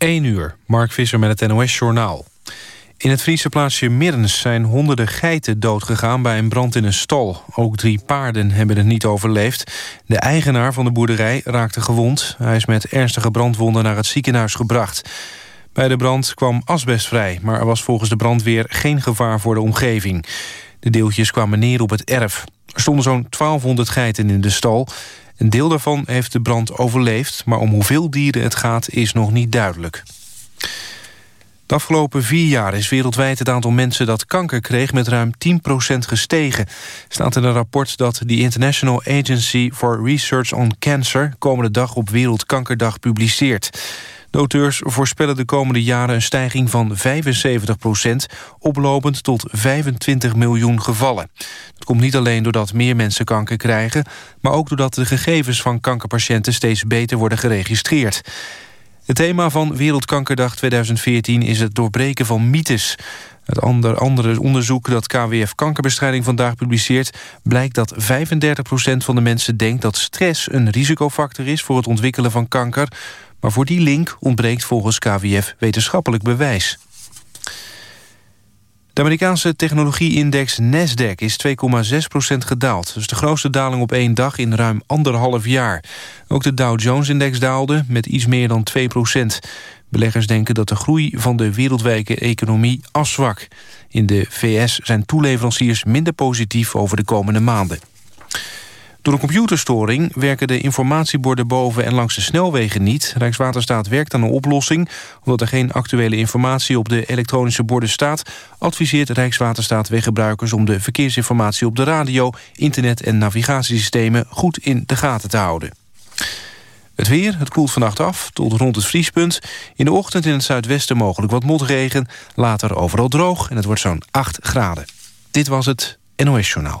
1 uur, Mark Visser met het NOS-journaal. In het Friese plaatsje Mirrens zijn honderden geiten doodgegaan bij een brand in een stal. Ook drie paarden hebben het niet overleefd. De eigenaar van de boerderij raakte gewond. Hij is met ernstige brandwonden naar het ziekenhuis gebracht. Bij de brand kwam asbest vrij, maar er was volgens de brandweer geen gevaar voor de omgeving. De deeltjes kwamen neer op het erf. Er stonden zo'n 1200 geiten in de stal. Een deel daarvan heeft de brand overleefd... maar om hoeveel dieren het gaat is nog niet duidelijk. De afgelopen vier jaar is wereldwijd het aantal mensen dat kanker kreeg met ruim 10% gestegen. Staat in een rapport dat de International Agency for Research on Cancer komende dag op Wereldkankerdag publiceert. De voorspellen de komende jaren een stijging van 75 procent... oplopend tot 25 miljoen gevallen. Dat komt niet alleen doordat meer mensen kanker krijgen... maar ook doordat de gegevens van kankerpatiënten steeds beter worden geregistreerd. Het thema van Wereldkankerdag 2014 is het doorbreken van mythes. Ander, andere onderzoek dat KWF Kankerbestrijding vandaag publiceert... blijkt dat 35% van de mensen denkt dat stress een risicofactor is... voor het ontwikkelen van kanker. Maar voor die link ontbreekt volgens KWF wetenschappelijk bewijs. De Amerikaanse technologie-index Nasdaq is 2,6% gedaald. Is de grootste daling op één dag in ruim anderhalf jaar. Ook de Dow Jones-index daalde met iets meer dan 2% Beleggers denken dat de groei van de wereldwijke economie afzwakt. In de VS zijn toeleveranciers minder positief over de komende maanden. Door een computerstoring werken de informatieborden boven en langs de snelwegen niet. Rijkswaterstaat werkt aan een oplossing. Omdat er geen actuele informatie op de elektronische borden staat... adviseert Rijkswaterstaat weggebruikers om de verkeersinformatie op de radio... internet- en navigatiesystemen goed in de gaten te houden. Het weer, het koelt vannacht af tot rond het vriespunt. In de ochtend in het zuidwesten mogelijk wat motregen. Later overal droog en het wordt zo'n 8 graden. Dit was het NOS Journaal.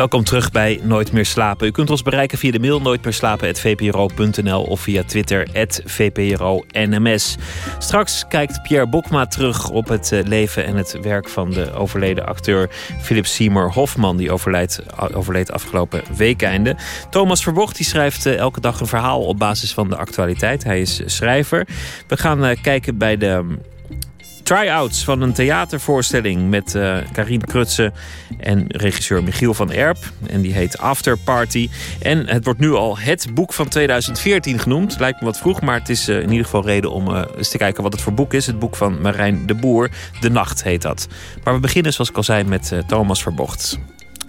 Welkom terug bij Nooit meer slapen. U kunt ons bereiken via de mail nooitmeerslapen.vpro.nl of via Twitter @vpro_nms. Straks kijkt Pierre Bokma terug op het eh, leven en het werk van de overleden acteur Philip Seymour Hofman, die overleed, overleed afgelopen weekeinde. Thomas Verbocht die schrijft eh, elke dag een verhaal op basis van de actualiteit. Hij is schrijver. We gaan eh, kijken bij de try-outs van een theatervoorstelling met uh, Karine Krutse en regisseur Michiel van Erp. En die heet After Party. En het wordt nu al het boek van 2014 genoemd. Lijkt me wat vroeg, maar het is uh, in ieder geval reden om uh, eens te kijken wat het voor boek is. Het boek van Marijn de Boer. De Nacht heet dat. Maar we beginnen, zoals ik al zei, met Thomas Verbocht.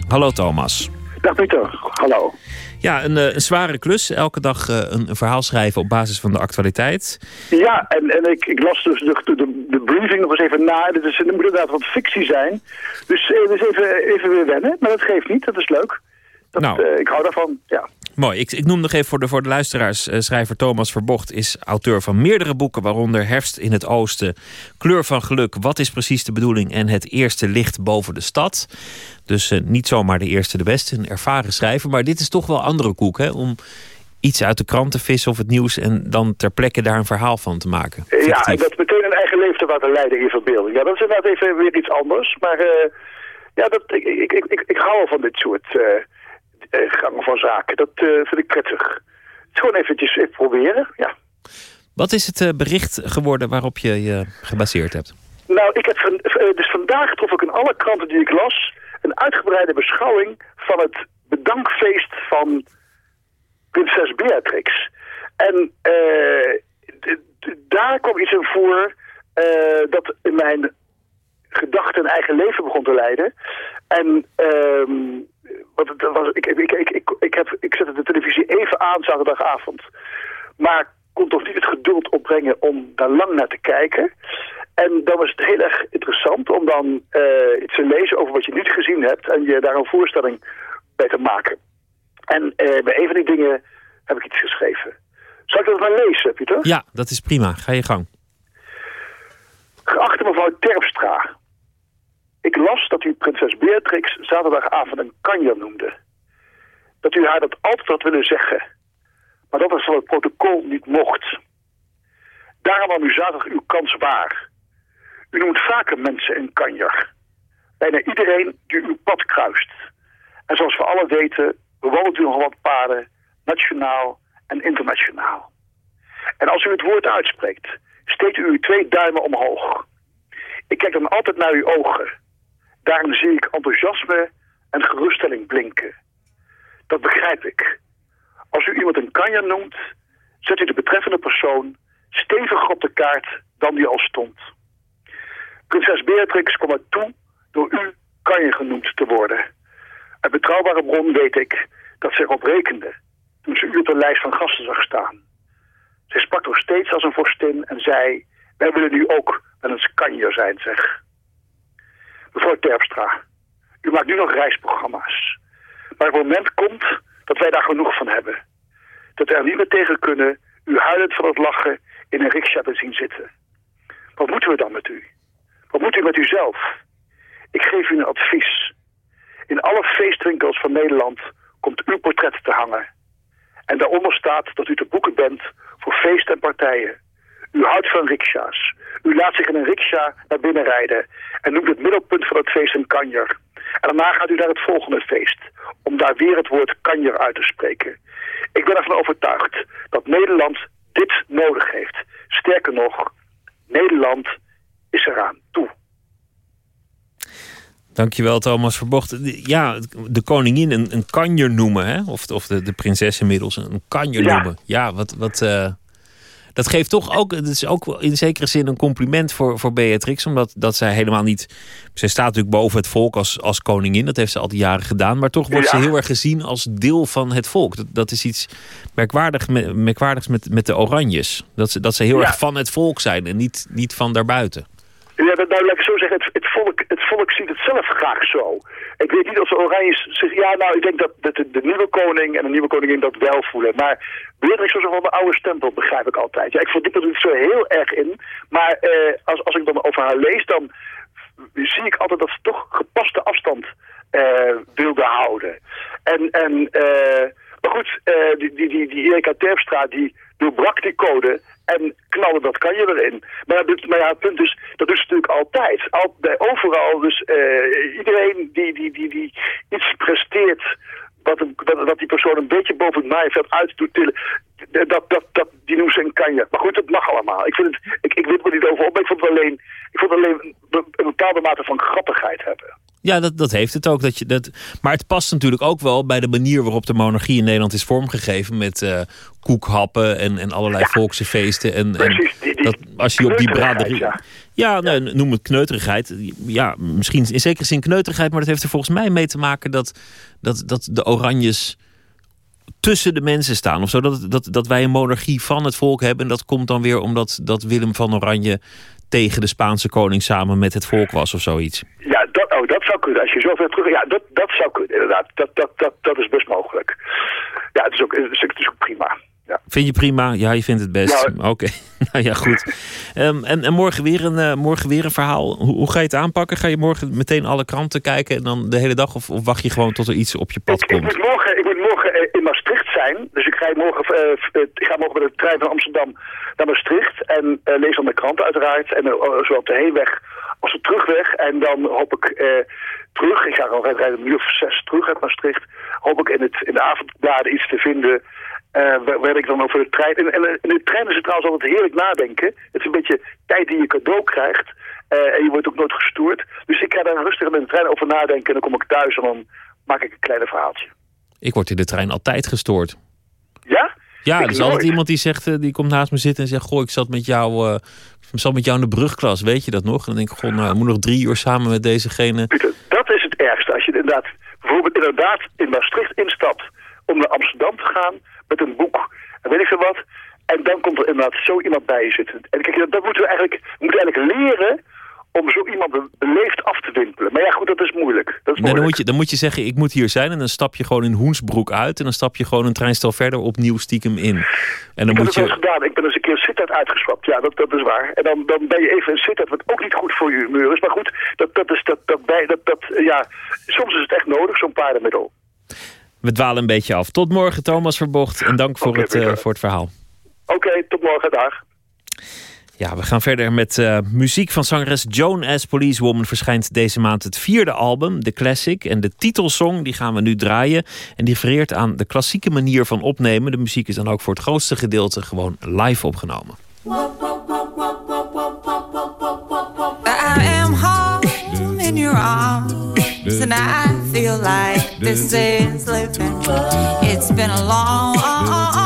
Hallo Thomas. Dag Pieter, hallo. Ja, een, een, zware klus. Elke dag een, een, verhaal schrijven op basis van de actualiteit. Ja, en, en ik, ik las dus de, de, de, briefing nog eens even na. Dit is, het moet inderdaad wat fictie zijn. Dus, dus even, even weer wennen. Maar dat geeft niet, dat is leuk. Dat, nou. uh, ik hou daarvan, ja. Mooi. Ik, ik noem nog even voor de, voor de luisteraars. Uh, schrijver Thomas Verbocht is auteur van meerdere boeken... waaronder Herfst in het Oosten, Kleur van Geluk... Wat is precies de bedoeling en Het eerste licht boven de stad. Dus uh, niet zomaar de eerste de beste, een ervaren schrijver. Maar dit is toch wel andere koek, hè? Om iets uit de krant te vissen of het nieuws... en dan ter plekke daar een verhaal van te maken. Ja, en dat meteen een eigen leven te laten leiden in verbeelding. Ja, dat is inderdaad even weer iets anders. Maar ja, dat, ik, ik, ik, ik, ik hou al van dit soort gang van zaken. Dat vind ik prettig. Het is gewoon eventjes even proberen, ja. Wat is het bericht geworden waarop je je gebaseerd hebt? Nou, ik heb van, dus vandaag trof ik in alle kranten die ik las... een uitgebreide beschouwing van het bedankfeest van prinses Beatrix. En daar kwam iets in voor uh, dat in mijn gedachten een eigen leven begon te leiden. En um, wat het was, ik, ik, ik, ik, ik, heb, ik zette de televisie even aan zaterdagavond. Maar kon toch niet het geduld opbrengen om daar lang naar te kijken. En dan was het heel erg interessant om dan uh, iets te lezen over wat je niet gezien hebt... en je daar een voorstelling bij te maken. En uh, bij een van die dingen heb ik iets geschreven. Zal ik dat maar lezen, Pieter? Ja, dat is prima. Ga je gang. Geachte mevrouw Terpstra... Ik las dat u prinses Beatrix zaterdagavond een kanja noemde. Dat u haar dat altijd had willen zeggen. maar dat is wat het protocol niet mocht. Daarom nam u zaterdag uw kans waar. U noemt vaker mensen een kanjer. Bijna iedereen die uw pad kruist. En zoals we alle weten, bewandelt u nogal wat paden, nationaal en internationaal. En als u het woord uitspreekt, steekt u uw twee duimen omhoog. Ik kijk dan altijd naar uw ogen. Daarin zie ik enthousiasme en geruststelling blinken. Dat begrijp ik. Als u iemand een kanjer noemt, zet u de betreffende persoon steviger op de kaart dan die al stond. Prinses Beatrix kwam er toe door u kanjer genoemd te worden. Een betrouwbare bron weet ik dat ze erop rekende toen ze u op de lijst van gasten zag staan. Zij sprak nog steeds als een vorstin en zei... wij willen nu ook wel eens kanjer zijn, zeg. Mevrouw Terpstra, u maakt nu nog reisprogramma's. Maar het moment komt dat wij daar genoeg van hebben. Dat we er niet meer tegen kunnen u huilend van het lachen in een riksja te zien zitten. Wat moeten we dan met u? Wat moet u met uzelf? Ik geef u een advies. In alle feestwinkels van Nederland komt uw portret te hangen. En daaronder staat dat u te boeken bent voor feesten en partijen. U houdt van riksja's. U laat zich in een riksja naar binnen rijden en noemt het middelpunt van het feest een kanjer. En daarna gaat u naar het volgende feest, om daar weer het woord kanjer uit te spreken. Ik ben ervan overtuigd dat Nederland dit nodig heeft. Sterker nog, Nederland is eraan toe. Dankjewel, Thomas Verbocht. Ja, de koningin een, een kanjer noemen, hè? Of, of de, de prinses inmiddels een kanjer Ja. noemen. Ja, wat, wat, eh, dat geeft toch ook, het is ook in zekere zin een compliment voor, voor Beatrix. Omdat dat zij helemaal niet, zij staat natuurlijk boven het volk als, als koningin. Dat heeft ze al die jaren gedaan. Maar toch wordt Ja. ze heel erg gezien als deel van het volk. Dat, dat is iets merkwaardig, merkwaardigs met, met de Oranjes. Dat ze, dat ze heel Ja. erg van het volk zijn en niet, niet van daarbuiten. Ja, dat, nou, laat ik zo zeggen, het, het, volk, het volk ziet het zelf graag zo. Ik weet niet of de Oranjes zeggen, ja nou, ik denk dat, de, de nieuwe koning en de nieuwe koningin dat wel voelen. Maar Beatrix was wel de oude stempel, begrijp ik altijd. Ja, ik verdiep er niet zo heel erg in, maar eh, als, als ik dan over haar lees, dan zie ik altijd dat ze toch gepaste afstand eh, wilde houden. En, en eh, maar goed, eh, die, die, die, die Erika Terpstra, die doorbrak die code en knalde dat kan je erin. Maar, maar ja, het punt is, dat is natuurlijk altijd. Al, bij overal, dus eh, iedereen die, die, die, die iets presteert wat, een, wat die persoon een beetje boven het maaiveld uit doet tillen, dat, dat, dat, die noemt ze een kanje. Maar goed, het mag allemaal. Ik, vind het, ik, ik weet niet over op, maar ik vond het alleen, ik vond het alleen een, een bepaalde mate van grappigheid hebben. Ja, dat, dat heeft het ook. Dat je, dat, maar het past natuurlijk ook wel bij de manier waarop de monarchie in Nederland is vormgegeven. Met eh, koekhappen en, en allerlei volkse feesten. En, Precies, die- die dat, als je op die braderie. ja. Ja, noem het kneuterigheid. Ja, misschien in zekere zin kneuterigheid. Maar dat heeft er volgens mij mee te maken dat, dat, dat de Oranjes tussen de mensen staan. Of zo. Dat, dat, dat wij een monarchie van het volk hebben. En dat komt dan weer omdat dat Willem van Oranje tegen de Spaanse koning samen met het volk was of zoiets. Ja, oh, dat zou kunnen. Als je zo ver terug... Ja, dat, dat zou kunnen, inderdaad. Dat, dat, dat, dat is best mogelijk. Ja, het is ook, het is, het is ook prima. Ja. Vind je prima? Ja, je vindt het best. Ja. Oké, nou ja, goed. Ehm, en, en morgen, weer een, eh, morgen weer een verhaal. Hoe, hoe ga je het aanpakken? Ga je morgen meteen alle kranten kijken en dan de hele dag? Of, of wacht je gewoon tot er iets op je pad Ik, ik, komt? moet morgen, ik moet morgen eh, in Maastricht zijn. Dus ik, rij morgen, eh, ik ga morgen met de trein van Amsterdam naar Maastricht. En lees dan de krant uiteraard. En zowel op de heenweg als de terugweg. En dan hoop ik eh, terug, ik ga gewoon rijden een uur of zes terug uit Maastricht. Hoop ik in, het, in de avondbladen iets te vinden... waar, waar ik dan over de trein... En, en, in de trein is het trouwens altijd heerlijk nadenken. Het is een beetje tijd die je cadeau krijgt. Eh, en je wordt ook nooit gestoord. Dus ik ga daar rustig in de trein over nadenken. En dan kom ik thuis en dan maak ik een kleine verhaaltje. Ik word in de trein altijd gestoord. Ja? Ja, Ik er is altijd iemand die zegt, die komt naast me zitten en zegt: Goh, ik zat met jou, ik zat met jou in de brugklas, weet je dat nog? En dan denk ik: Goh, nou, ik moet nog drie uur samen met dezegene. Dat is het ergste. Als je inderdaad, bijvoorbeeld inderdaad in Maastricht instapt om naar Amsterdam te gaan met een boek en weet ik veel wat. En dan komt er inderdaad zo iemand bij je zitten. En kijk, dat moeten we eigenlijk, we moeten eigenlijk leren om zo iemand beleefd af te wimpelen. Maar ja, goed, dat is moeilijk. Dat is Nee, dan, moet je, dan moet je zeggen: Ik moet hier zijn. En dan stap je gewoon in Hoensbroek uit. En dan stap je gewoon een treinstel verder opnieuw stiekem in. En dan Ik heb moet je. gedaan. Ik ben eens een keer Sittard uitgeswapt. Ja, dat, dat is waar. En dan, dan ben je even in Sittard, wat ook niet goed voor je humeur is. Maar goed, dat, dat is dat, dat, bij, dat, dat, eh, ja, soms is het echt nodig, zo'n paardenmiddel. We dwalen een beetje af. Tot morgen, Thomas Verbocht. En dank voor, het, uh, voor het verhaal. Oké, tot morgen. Dag. Ja, we gaan verder met uh, muziek van zangeres Joan S. Policewoman. Verschijnt deze maand het vierde album, The Classic. En de titelsong die gaan we nu draaien. En die refereert aan de klassieke manier van opnemen. De muziek is dan ook voor het grootste gedeelte gewoon live opgenomen. I am I feel like this is living. It's been a long, rocky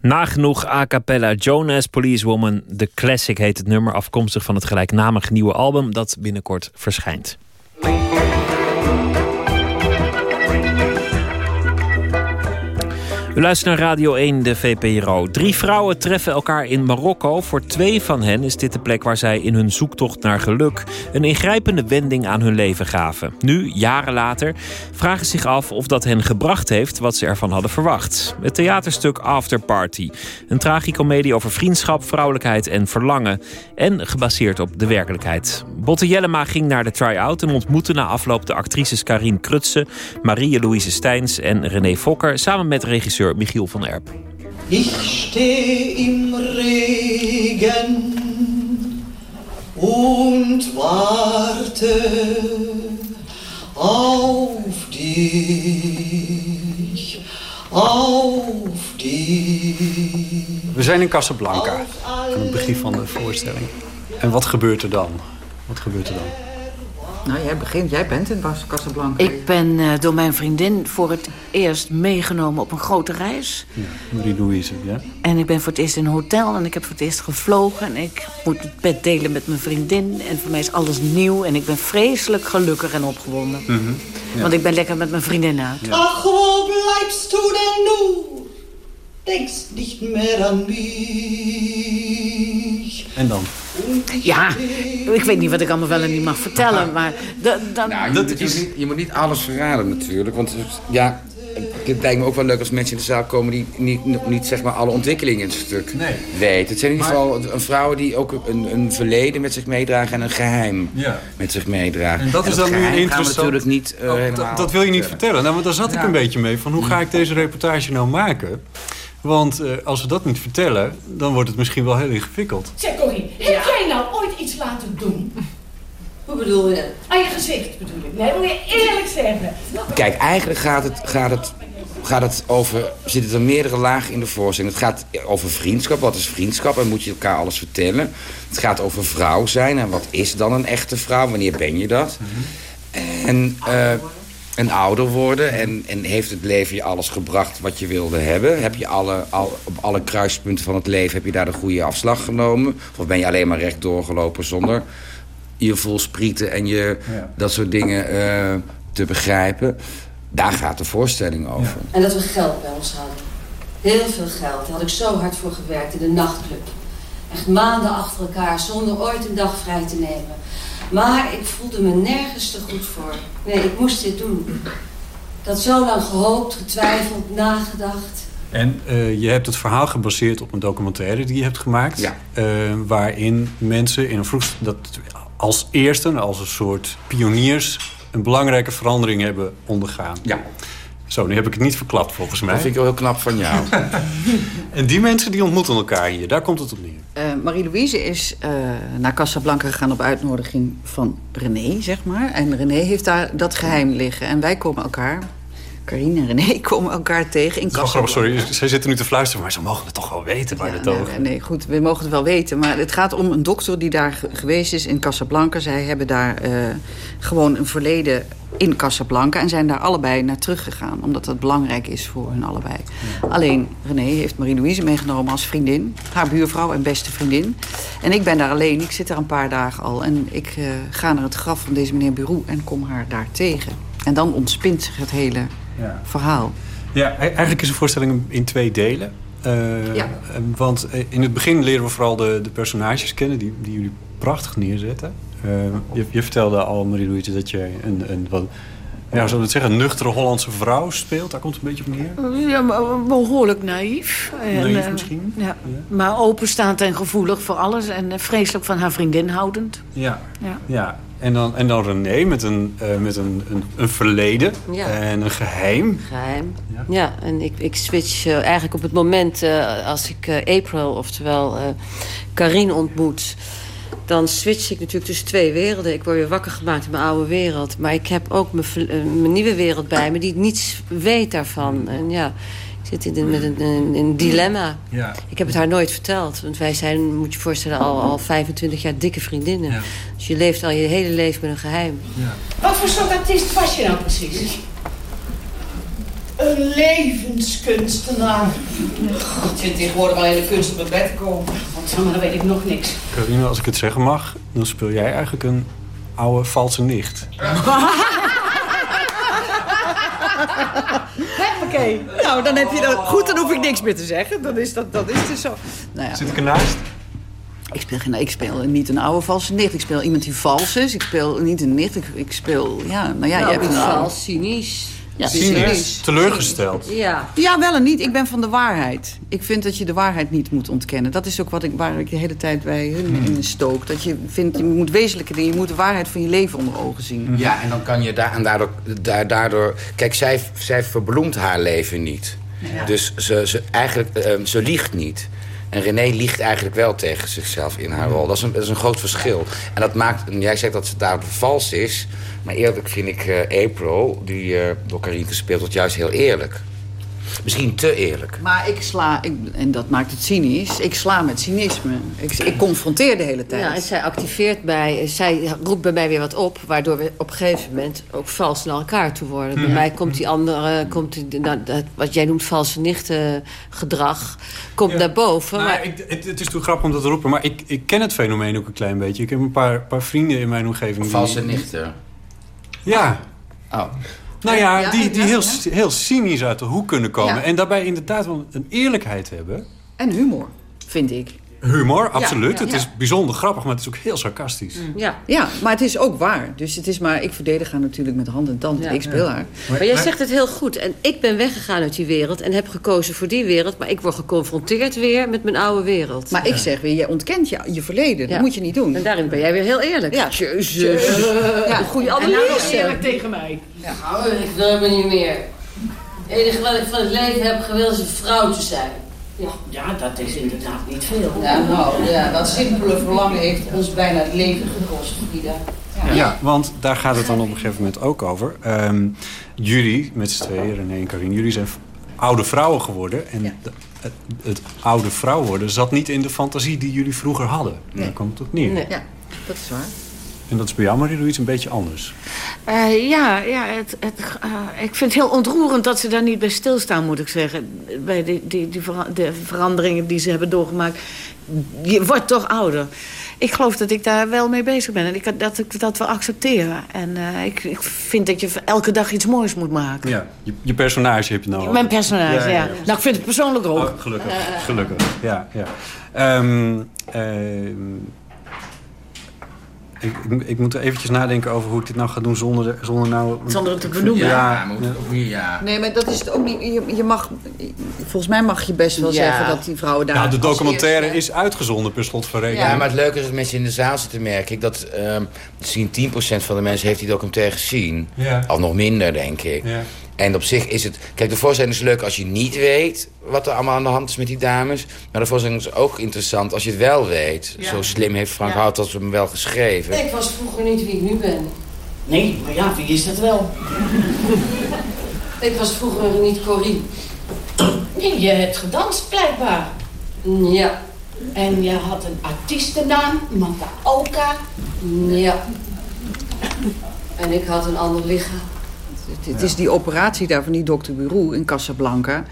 Nagenoeg a cappella Jonas Policewoman. The Classic heet het nummer, afkomstig van het gelijknamige nieuwe album dat binnenkort verschijnt. U luistert naar Radio 1, de VPRO. Drie vrouwen treffen elkaar in Marokko. Voor twee van hen is dit de plek waar zij in hun zoektocht naar geluk... een ingrijpende wending aan hun leven gaven. Nu, jaren later, vragen zich af of dat hen gebracht heeft... wat ze ervan hadden verwacht. Het theaterstuk After Party. Een tragicomedie over vriendschap, vrouwelijkheid en verlangen. En gebaseerd op de werkelijkheid. Botte Jellema ging naar de try-out... en ontmoette na afloop de actrices Karin Krutse... Marie-Louise Steins en René Fokker... samen met regisseur Michiel van Erp. Ich steh im Regen und warte auf dich, auf dich. We zijn in Casablanca, aan het begin van de voorstelling. En wat gebeurt er dan? Wat gebeurt er dan? Nou, jij begint. Jij bent in Bas Casablanca. Ik ben eh, door mijn vriendin voor het eerst meegenomen op een grote reis. Ja, Marie-Louise, ja. En ik ben voor het eerst in een hotel en ik heb voor het eerst gevlogen. En ik moet het bed delen met mijn vriendin. En voor mij is alles nieuw en ik ben vreselijk gelukkig en opgewonden. Mhm. Ja. Want ik ben lekker met mijn vriendin uit. Ach, wo bleibst du denn nu? Denkst nicht mehr an mich. En dan? Ja, ik weet niet wat ik allemaal wel en niet mag vertellen, maar... da- dan... Nou, je, moet, niet, je moet niet alles verraden natuurlijk. Want ja, het lijkt me ook wel leuk als mensen in de zaal komen... die niet, nog niet zeg maar, alle ontwikkelingen in het stuk Nee. weten. Het zijn in ieder geval een vrouwen die ook een, een verleden met zich meedragen... en een geheim Ja. met zich meedragen. En dat is dan nu geheim gaan we interessant. natuurlijk niet eh, Oh, helemaal dat, dat wil je niet vertellen. Nou, want daar zat ik een beetje mee. Van hoe ga ik deze reportage nou maken? Want eh, als we dat niet vertellen, dan wordt het misschien wel heel ingewikkeld. Zeg Corrie, heb jij nou ooit iets laten doen? Hoe bedoel je? Aan je gezicht bedoel ik. Nee, wil je eerlijk zeggen. Kijk, eigenlijk gaat het, gaat het, gaat het over... zitten er meerdere lagen in de voorstelling. Het gaat over vriendschap. Wat is vriendschap? En moet je elkaar alles vertellen. Het gaat over vrouw zijn. En wat is dan een echte vrouw? Wanneer ben je dat? En, eh, en ouder worden. En, en heeft het leven je alles gebracht wat je wilde hebben? Heb je alle, al, op alle kruispunten van het leven... heb je daar de goede afslag genomen? Of ben je alleen maar recht doorgelopen zonder je voelsprieten en je, Ja. dat soort dingen eh, te begrijpen? Daar gaat de voorstelling over. En dat we geld bij ons hadden. Heel veel geld. Daar had ik zo hard voor gewerkt in de nachtclub. Echt maanden achter elkaar, zonder ooit een dag vrij te nemen. Maar ik voelde me nergens te goed voor. Nee, ik moest dit doen. Ik had zo lang gehoopt, getwijfeld, nagedacht. En eh, je hebt het verhaal gebaseerd op een documentaire die je hebt gemaakt. Ja. eh, waarin mensen in een vroeg... Dat als eerste, als een soort pioniers... een belangrijke verandering hebben ondergaan. Ja. Zo, nu heb ik het niet verklapt volgens mij. Dat vind ik wel heel knap van jou. En die mensen die ontmoeten elkaar hier. Daar komt het op neer. Eh, Marie-Louise is eh, naar Casablanca gegaan op uitnodiging van René, zeg maar. En René heeft daar dat geheim liggen. En wij komen elkaar, Carine en René, komen elkaar tegen in Casablanca. sorry. Zij zitten nu te fluisteren, maar ze mogen het toch wel weten waar Ja, het nee, over nee, goed, we mogen het wel weten. Maar het gaat om een dokter die daar ge- geweest is in Casablanca. Zij hebben daar eh, gewoon een verleden in Casablanca... en zijn daar allebei naar teruggegaan. Omdat dat belangrijk is voor hun allebei. Alleen René heeft Marie-Louise meegenomen als vriendin. Haar buurvrouw en beste vriendin. En ik ben daar alleen. Ik zit daar een paar dagen al. En ik eh, ga naar het graf van deze meneer Bureau en kom haar daar tegen. En dan ontspint zich het hele Ja. verhaal. Ja, e- eigenlijk is de voorstelling in twee delen. Eh, Ja. eh, Want eh, in het begin leren we vooral de, de personages kennen... die, die jullie prachtig neerzetten. Eh, je, je vertelde al, Marie-Louise, dat je een, een wat... Ja, zou het zeggen, een nuchtere Hollandse vrouw speelt. Daar komt het een beetje op neer. Ja, maar behoorlijk naïef. En, Naïef eh, misschien? Ja. Maar openstaand en gevoelig voor alles. En vreselijk van haar vriendin houdend. Ja. Ja. ja. En, dan, en dan René met een, eh, met een, een, een verleden Ja. en een geheim. Geheim. Ja. Ja, en ik, ik switch eh, eigenlijk op het moment eh, als ik April, oftewel Karine ontmoet... dan switch ik natuurlijk tussen twee werelden. Ik word weer wakker gemaakt in mijn oude wereld. Maar ik heb ook mijn, mijn nieuwe wereld bij me die niets weet daarvan. En ja, zit in, met een, een, een dilemma. Ja. Ik heb het haar nooit verteld. Want wij zijn, moet je je voorstellen, al, al 25 jaar dikke vriendinnen. Ja. Dus je leeft al je hele leven met een geheim. Wat voor soort artiest was je nou precies? Een levenskunstenaar. God, zit tegenwoordig al in de kunst op mijn bed komen. Want dan weet ik nog niks. Carine, als ik het zeggen mag, dan speel jij eigenlijk een oude valse nicht. Oké, nou dan heb je dat goed, dan hoef ik niks meer te zeggen. Dan is dat, dat is dus zo. Nou ja. Zit ik ernaast? Ik speel, geen, ik speel niet een oude valse nicht. Ik speel iemand die vals is. Ik speel niet een nicht. Ik, ik speel, ja, nou ja, Nou, je hebt een vals, cynisch. Ja, Cynisch. Teleurgesteld. Ja. Ja, wel en niet. Ik ben van de waarheid. Ik vind dat je de waarheid niet moet ontkennen. Dat is ook wat ik, waar ik de hele tijd bij hun in stook. Dat je vindt, je moet wezenlijke dingen, je moet de waarheid van je leven onder ogen zien. Ja, en dan kan je daar, en daardoor, daar, daardoor... Kijk, zij, zij verbloemt haar leven niet. Dus ze, ze, eigenlijk, ehm, ze liegt niet. En René liegt eigenlijk wel tegen zichzelf in haar rol. Dat is een, dat is een groot verschil. En dat maakt... en Jij zegt dat ze daar vals is. Maar eerlijk vind ik eh, April, die eh, door Karin gespeeld wordt, juist heel eerlijk. Misschien te eerlijk. Maar ik sla, ik, en dat maakt het cynisch, ik sla met cynisme. Ik, ik confronteer de hele tijd. Ja, en zij activeert mij, zij roept bij mij weer wat op... waardoor we op een gegeven moment ook vals naar elkaar toe worden. Bij mij komt die andere, komt die, nou, dat, wat jij noemt valse nichten gedrag... komt naar boven. Nou, maar, ik, het, het is toch grappig om dat te roepen, maar ik, ik ken het fenomeen ook een klein beetje. Ik heb een paar, paar vrienden in mijn omgeving. Valse die, nichten. Ja. Oh. Nou ja, Ja, die, die heel, heel cynisch uit de hoek kunnen komen. En daarbij inderdaad wel een eerlijkheid hebben. En humor, vind ik. Humor, absoluut. ja, het ja. is bijzonder grappig, maar het is ook heel sarcastisch. ja. Ja, maar het is ook waar. Dus het is maar, ik verdedig haar natuurlijk met hand en tand. Ja. Ik speel haar. Maar jij zegt het heel goed. En ik ben weggegaan uit die wereld en heb gekozen voor die wereld. Maar ik word geconfronteerd weer met mijn oude wereld. Maar ik zeg weer, je ontkent je, je verleden. Dat Ja. moet je niet doen. En daarin ben jij weer heel eerlijk. Ja. Jezus. Ja. Een goede En nou nog analyse. eerlijk tegen mij. Nou, ik wil me niet meer. Het enige wat ik van het leven heb gewild is een vrouw te zijn. Ja, ja, dat is inderdaad niet veel. Ja, nou, ja, dat simpele verlangen heeft ons bijna het leven gekost, Frida. Ja. want daar gaat het dan op een gegeven moment ook over. Ehm, jullie, met z'n tweeën, René en Karin, jullie zijn oude vrouwen geworden. En de- het, het oude vrouw worden zat niet in de fantasie die jullie vroeger hadden. Daar kwam het op neer. Nee. Ja, dat is waar. En dat is bij jou, Marie-Louise, een beetje anders. Eh, ja, ja het, het, eh, ik vind het heel ontroerend dat ze daar niet bij stilstaan, moet ik zeggen. Bij die, die, die vera- de veranderingen die ze hebben doorgemaakt. Je wordt toch ouder. Ik geloof dat ik daar wel mee bezig ben. En ik, dat ik dat wil accepteren. En eh, ik, ik vind dat je elke dag iets moois moet maken. Ja, je, je personage heb je nou. Mijn personage, ja, Nou, ik vind het persoonlijk ook. Oh, gelukkig, gelukkig. Ja, ja. Ehm, ehm, ik, ik, ik moet er eventjes nadenken over hoe ik dit nou ga doen zonder, de- zonder nou... Zonder het te benoemen. Ja. Nee, maar dat is het ook niet. Je, je mag, volgens mij mag je best wel Ja. zeggen dat die vrouwen daar. Ja, de documentaire is uitgezonden per slot van rekening. Ja, maar het leuke is dat mensen in de zaal zitten, merk ik. Dat ehm misschien 10% van de mensen heeft die documentaire gezien. Ja. Of nog minder, denk ik. En op zich is het... Kijk, de voorstelling is leuk als je niet weet wat er allemaal aan de hand is met die dames. Maar de voorstelling is ook interessant als je het wel weet. Ja. Zo slim heeft Frank Ja. Hout dat hem wel geschreven. Ik was vroeger niet wie ik nu ben. Nee, maar ja, wie is dat wel? Ik was vroeger niet Corrie. Nee, je hebt gedanst blijkbaar. Ja. En je had een artiestennaam, Makaoka. Ja. En ik had een ander lichaam. Het, het is die operatie daar van die dokter Bureau in Casablanca.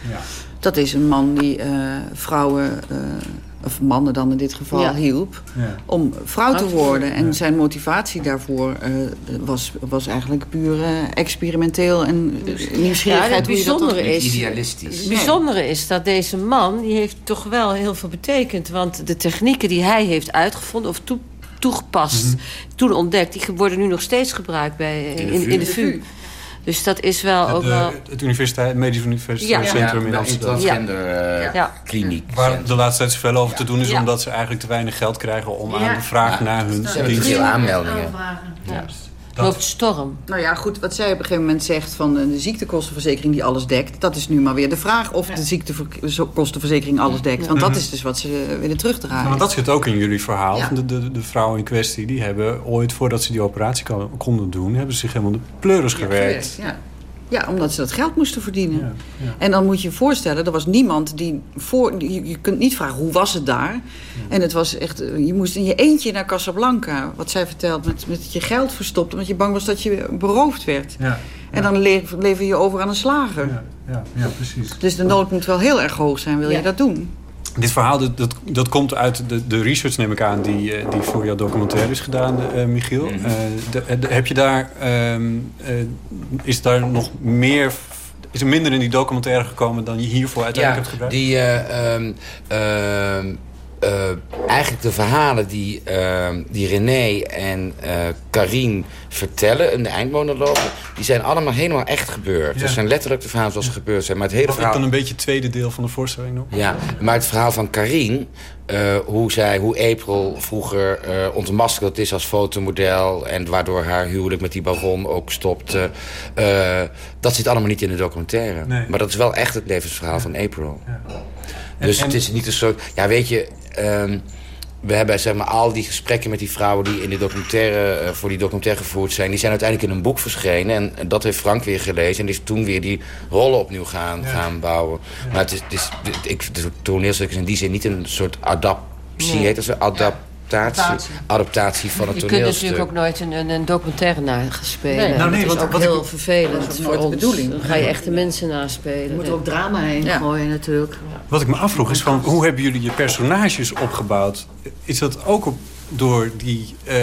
Dat is een man die eh, vrouwen, eh, of mannen dan in dit geval, Ja. hielp Ja. om vrouw te worden. En zijn motivatie daarvoor eh, was, was eigenlijk puur experimenteel en Ja, nieuwsgierigheid. het dat bijzondere is, idealistisch. het bijzondere is dat deze man... die heeft toch wel heel veel betekend. Want de technieken die hij heeft uitgevonden of toe- toegepast... toen ontdekt, die worden nu nog steeds gebruikt bij, in, de in, VU. de VU. Dus dat is wel ook De- wel... het universiteit, Medisch Universiteitscentrum in bij Amsterdam. een transgender eh, Ja. kliniek. Waar de laatste tijd zoveel over te doen is... Ja. omdat ze eigenlijk te weinig geld krijgen... om Ja. aan de vraag Ja. naar hun Ze hebben veel aanmeldingen. Ja. Dat- Loopt storm. Nou ja, goed, wat zij op een gegeven moment zegt van eh, de ziektekostenverzekering die alles dekt. Dat is nu maar weer de vraag of de ziektekostenverzekering alles dekt. Want dat is dus wat ze willen terugdraaien. Want dat zit ook in jullie verhaal. Ja. De, de, de vrouwen in kwestie die hebben ooit, voordat ze die operatie kon- konden doen... hebben ze zich helemaal de pleuris gewerkt. Ja. Ja, omdat ze dat geld moesten verdienen. Ja, ja. En dan moet je je voorstellen, er was niemand die voor... Je, je kunt niet vragen, hoe was het daar? En het was echt... eh, Je moest in je eentje naar Casablanca, wat zij vertelt... met, met je geld verstopt, omdat je bang was dat je beroofd werd. Ja, En dan le- lever je over aan een slager. ja, ja, ja, precies. Dus de nood moet wel heel erg hoog zijn, wil je dat doen? Dit verhaal dat, dat, dat komt uit de, de research, neem ik aan, die, eh, die voor jouw documentaire is gedaan, eh, Michiel. Mhm. Eh, de- de- heb je daar, ehm, eh, is daar nog meer, is er minder in die documentaire gekomen dan je hiervoor uiteindelijk hebt gebruikt? Die, eh, eigenlijk de verhalen die, ehm, die René en eh Karine vertellen... in de eindmonologen, die zijn allemaal helemaal echt gebeurd. Ja. Dat zijn letterlijk de verhalen zoals ze gebeurd zijn. Maar het hele Mag ik verhaal... dan een beetje het tweede deel van de voorstelling nog? Ja, maar het verhaal van Karine, eh, hoe, zij, hoe April vroeger ontmaskerd is als fotomodel... en waardoor haar huwelijk met die baron ook stopte... dat zit allemaal niet in de documentaire. Nee. Maar dat is wel echt het levensverhaal van April. Ja. Dus En- het is niet een soort... Ja, weet je... ehm, we hebben zeg maar, al die gesprekken met die vrouwen die in de documentaire, eh, voor die documentaire gevoerd zijn... die zijn uiteindelijk in een boek verschenen. En, en dat heeft Frank weer gelezen. En is toen weer die rollen opnieuw gaan, gaan bouwen. Maar het is, het is, het- ik, de toneelstuk is in die zin niet een soort adaptie. Nee. Heet dat zo? Adaptatie, Adaptatie. adaptatie van een Je kunt toneelstuk. natuurlijk ook nooit een, een, documentaire naspelen. Nee. Nou, nee, dat is ook wat heel ik- vervelend Dat is ook voor nooit de ons. bedoeling. Dan ga je echte mensen naspelen. Je moet er ook drama heen Ja. gooien natuurlijk. Wat ik me afvroeg is van, hoe hebben jullie je personages opgebouwd? Is dat ook op, door die... eh,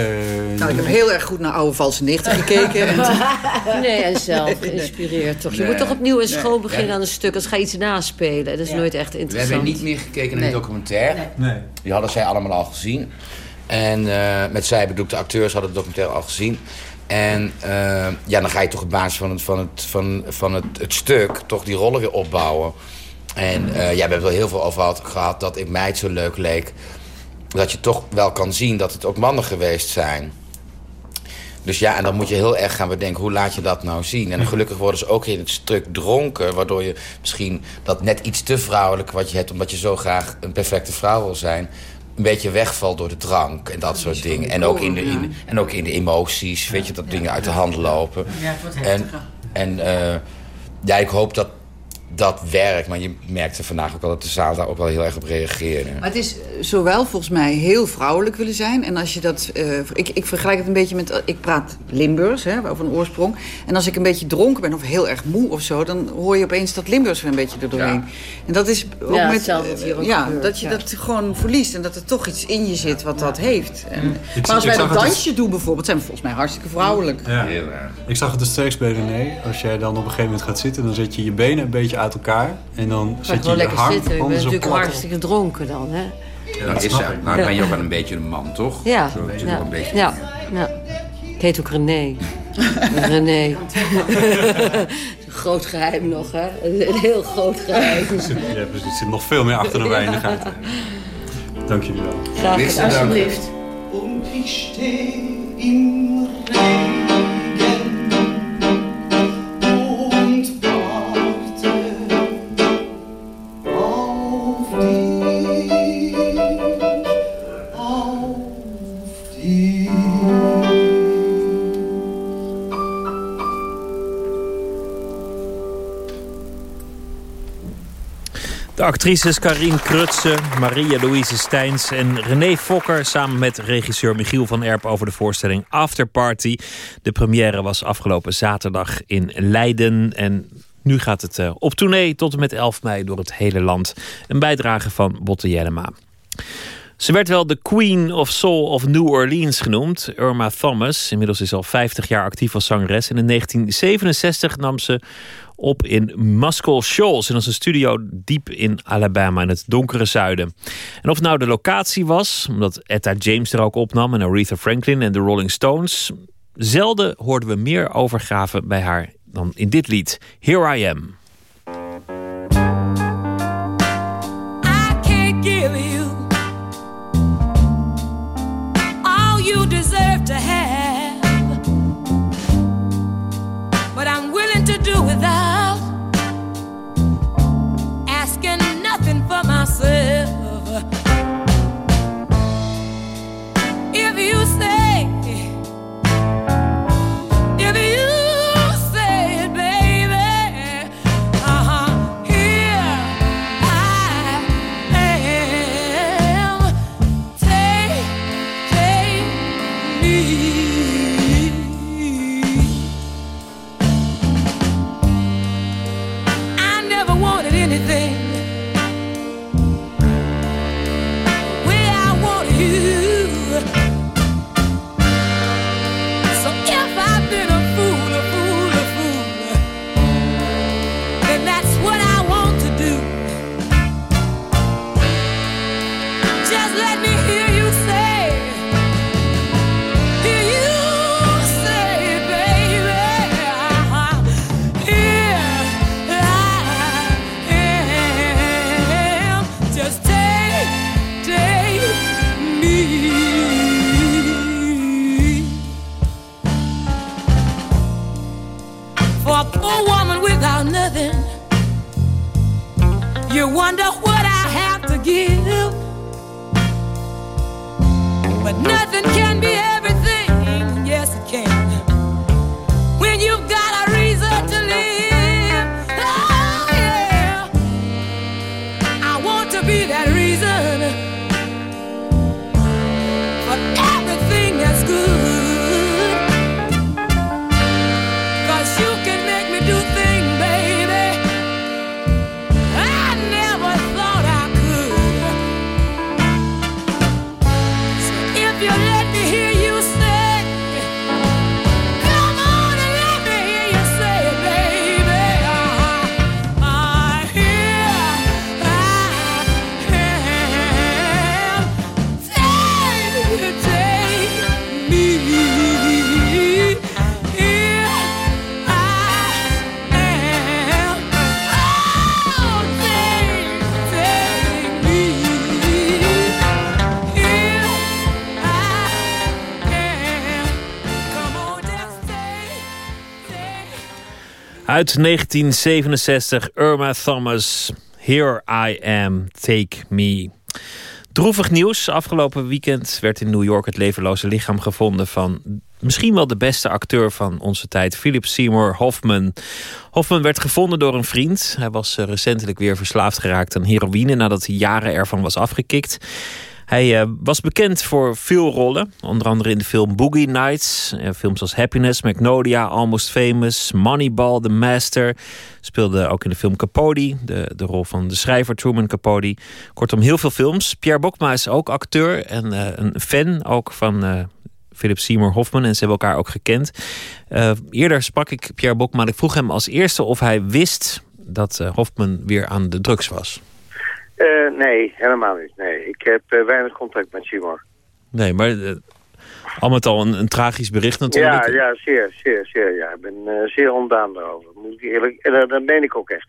Nou, ik heb heel erg goed naar oude valse nichten gekeken. En Nee, en zelf geïnspireerd toch. Je Nee. moet toch opnieuw Nee. schoon beginnen Ja. aan een stuk. Als ga je iets naspelen. Dat is nooit echt We interessant. hebben niet meer gekeken naar Nee. die documentaire. Nee. Die hadden zij allemaal al gezien. En eh, met zij bedoel ik, de acteurs hadden de documentaire al gezien. En eh, ja, dan ga je toch op basis van het, van het, van, van het, het stuk toch die rollen weer opbouwen. En eh, ja, we hebben het wel heel veel over gehad- gehad dat in mij het zo leuk leek. Dat je toch wel kan zien dat het ook mannen geweest zijn. Dus ja, en dan moet je heel erg gaan bedenken, hoe laat je dat nou zien? En gelukkig worden ze ook in het stuk dronken... waardoor je misschien dat net iets te vrouwelijk wat je hebt... omdat je zo graag een perfecte vrouw wil zijn... een beetje wegvalt door de drank en dat soort dingen. En ook in de, in, en ook in de emoties, weet je, dat dingen uit de hand lopen. Ja, het wordt En, heftiger. en eh, ja, ik hoop dat dat werkt. Maar je merkte vandaag ook al dat de zaal daar ook wel heel erg op reageerde. Maar het is zowel volgens mij heel vrouwelijk willen zijn. En als je dat. eh, ik, ik vergelijk het een beetje met. eh, Ik praat Limburgs, hè, van oorsprong. En als ik een beetje dronken ben of heel erg moe of zo. dan hoor je opeens dat Limburgs weer een beetje er doorheen. En dat is ook Ja, met. hier ook ja, gebeurt, dat je ja. dat gewoon verliest. En dat er toch iets in je zit wat dat heeft. En, maar als wij dat het dus- dansje doen bijvoorbeeld. zijn we volgens mij hartstikke vrouwelijk. Ja. Heel erg. Ik zag het dus steeds bij René. Als jij dan op een gegeven moment gaat zitten... dan zet je je benen een beetje uit elkaar. En dan Ga zet je lekker zitten. Je bent handen zo natuurlijk hartstikke dronken dan, hè? Ja, dat is ik. Nou, dan ben je ook wel een beetje een man, toch? Ja. Zo, zit ja. een beetje. ja. ja. Ik heet ook René. René. Een groot geheim nog, hè? Een heel groot geheim. Ja, precies. Er zit nog veel meer achter dan wij in de gaten. Dank jullie wel. Graag gedaan. Alsjeblieft. Und ich steh im Regen De actrices Karine Krutse, Maria-Louise Steins en René Fokker... samen met regisseur Michiel van Erp over de voorstelling After Party. De première was afgelopen zaterdag in Leiden... en nu gaat het eh, op tournee tot en met 11 mei door het hele land. Een bijdrage van Botte Jellema. Ze werd wel de Queen of Soul of New Orleans genoemd, Irma Thomas. Inmiddels is al 50 jaar actief als zangeres. En in 1967 nam ze op in Muscle Shoals. En is een studio diep in Alabama, in het donkere zuiden. En of nou de locatie was, omdat Etta James er ook opnam... en Aretha Franklin en de Rolling Stones... zelden hoorden we meer overgaven bij haar dan in dit lied. Here I Am. violencia. Uit 1967, Irma Thomas. Here I am, take me. Droevig nieuws. Afgelopen weekend werd in New York het levenloze lichaam gevonden van misschien wel de beste acteur van onze tijd, Philip Seymour Hoffman. Hoffman werd gevonden door een vriend. Hij was eh, recentelijk weer verslaafd geraakt aan heroïne nadat hij jaren ervan was afgekikt. Hij eh, was bekend voor veel rollen, onder andere in de film Boogie Nights, eh, films als Happiness, Magnolia, Almost Famous, Moneyball, The Master. Speelde ook in de film Capote, de, de rol van de schrijver Truman Capote. Kortom, heel veel films. Pierre Bokma is ook acteur en eh, een fan ook van Philip Seymour Hoffman en ze hebben elkaar ook gekend. Eerder sprak ik Pierre Bokma ik vroeg hem als eerste of hij wist dat Hoffman weer aan de drugs was. Eh, nee, helemaal niet. Nee, ik heb eh, weinig contact met Seymour. Nee, maar eh, al met al een, een tragisch bericht natuurlijk. Ja, ja, zeer, zeer, zeer. Ja. Ik ben zeer ontdaan daarover. Moet ik eerlijk, en dat, dat meen ik ook echt.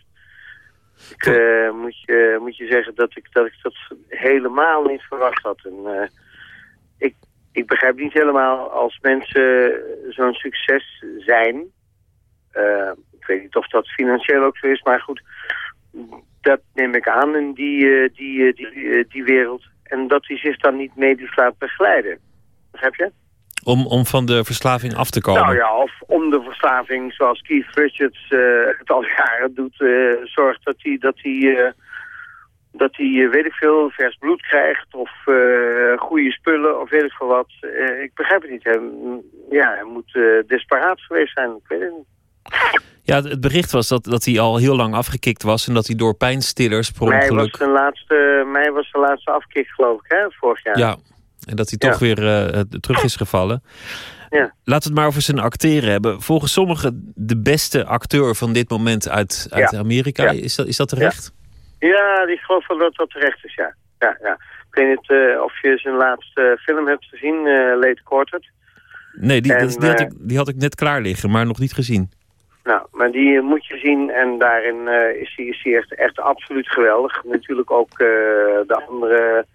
Ik moet, je, moet je zeggen dat ik, dat ik dat helemaal niet verwacht had. En, ik, ik begrijp niet helemaal als mensen zo'n succes zijn. Ik weet niet of dat financieel ook zo is, maar goed. Dat neem ik aan in die, eh, die, eh, die, eh, die wereld. En dat hij zich dan niet medisch laat begeleiden. Begrijp je? Om, om van de verslaving af te komen. Nou ja, of om de verslaving, zoals Keith Richards het al jaren doet, zorgt dat hij, dat hij, dat hij weet ik veel, vers bloed krijgt of eh, goede spullen of weet ik veel wat. Ik begrijp het niet. Hij, ja, hij moet desperaat geweest zijn. Ik weet het niet. Ja, het bericht was dat, dat hij al heel lang afgekikt was en dat hij door pijnstillers per Mei was, zijn laatste, mei was zijn laatste afkick, geloof ik, hè, vorig jaar. Ja, en dat hij toch weer eh, terug is gevallen. Ja. Laten we het maar over zijn acteren hebben. Volgens sommigen de beste acteur van dit moment uit, uit Ja. Amerika. Is, dat, is dat terecht? Ja, ik geloof wel dat dat terecht is, ja. ja, ja. Ik weet niet eh, of je zijn laatste film hebt gezien, eh Late Quartet. Nee, die, En, dat- die, had ik, die had ik net klaar liggen, maar nog niet gezien. Nou, maar die eh, moet je zien en daarin eh, is hij echt, absoluut geweldig. Natuurlijk ook eh, de andere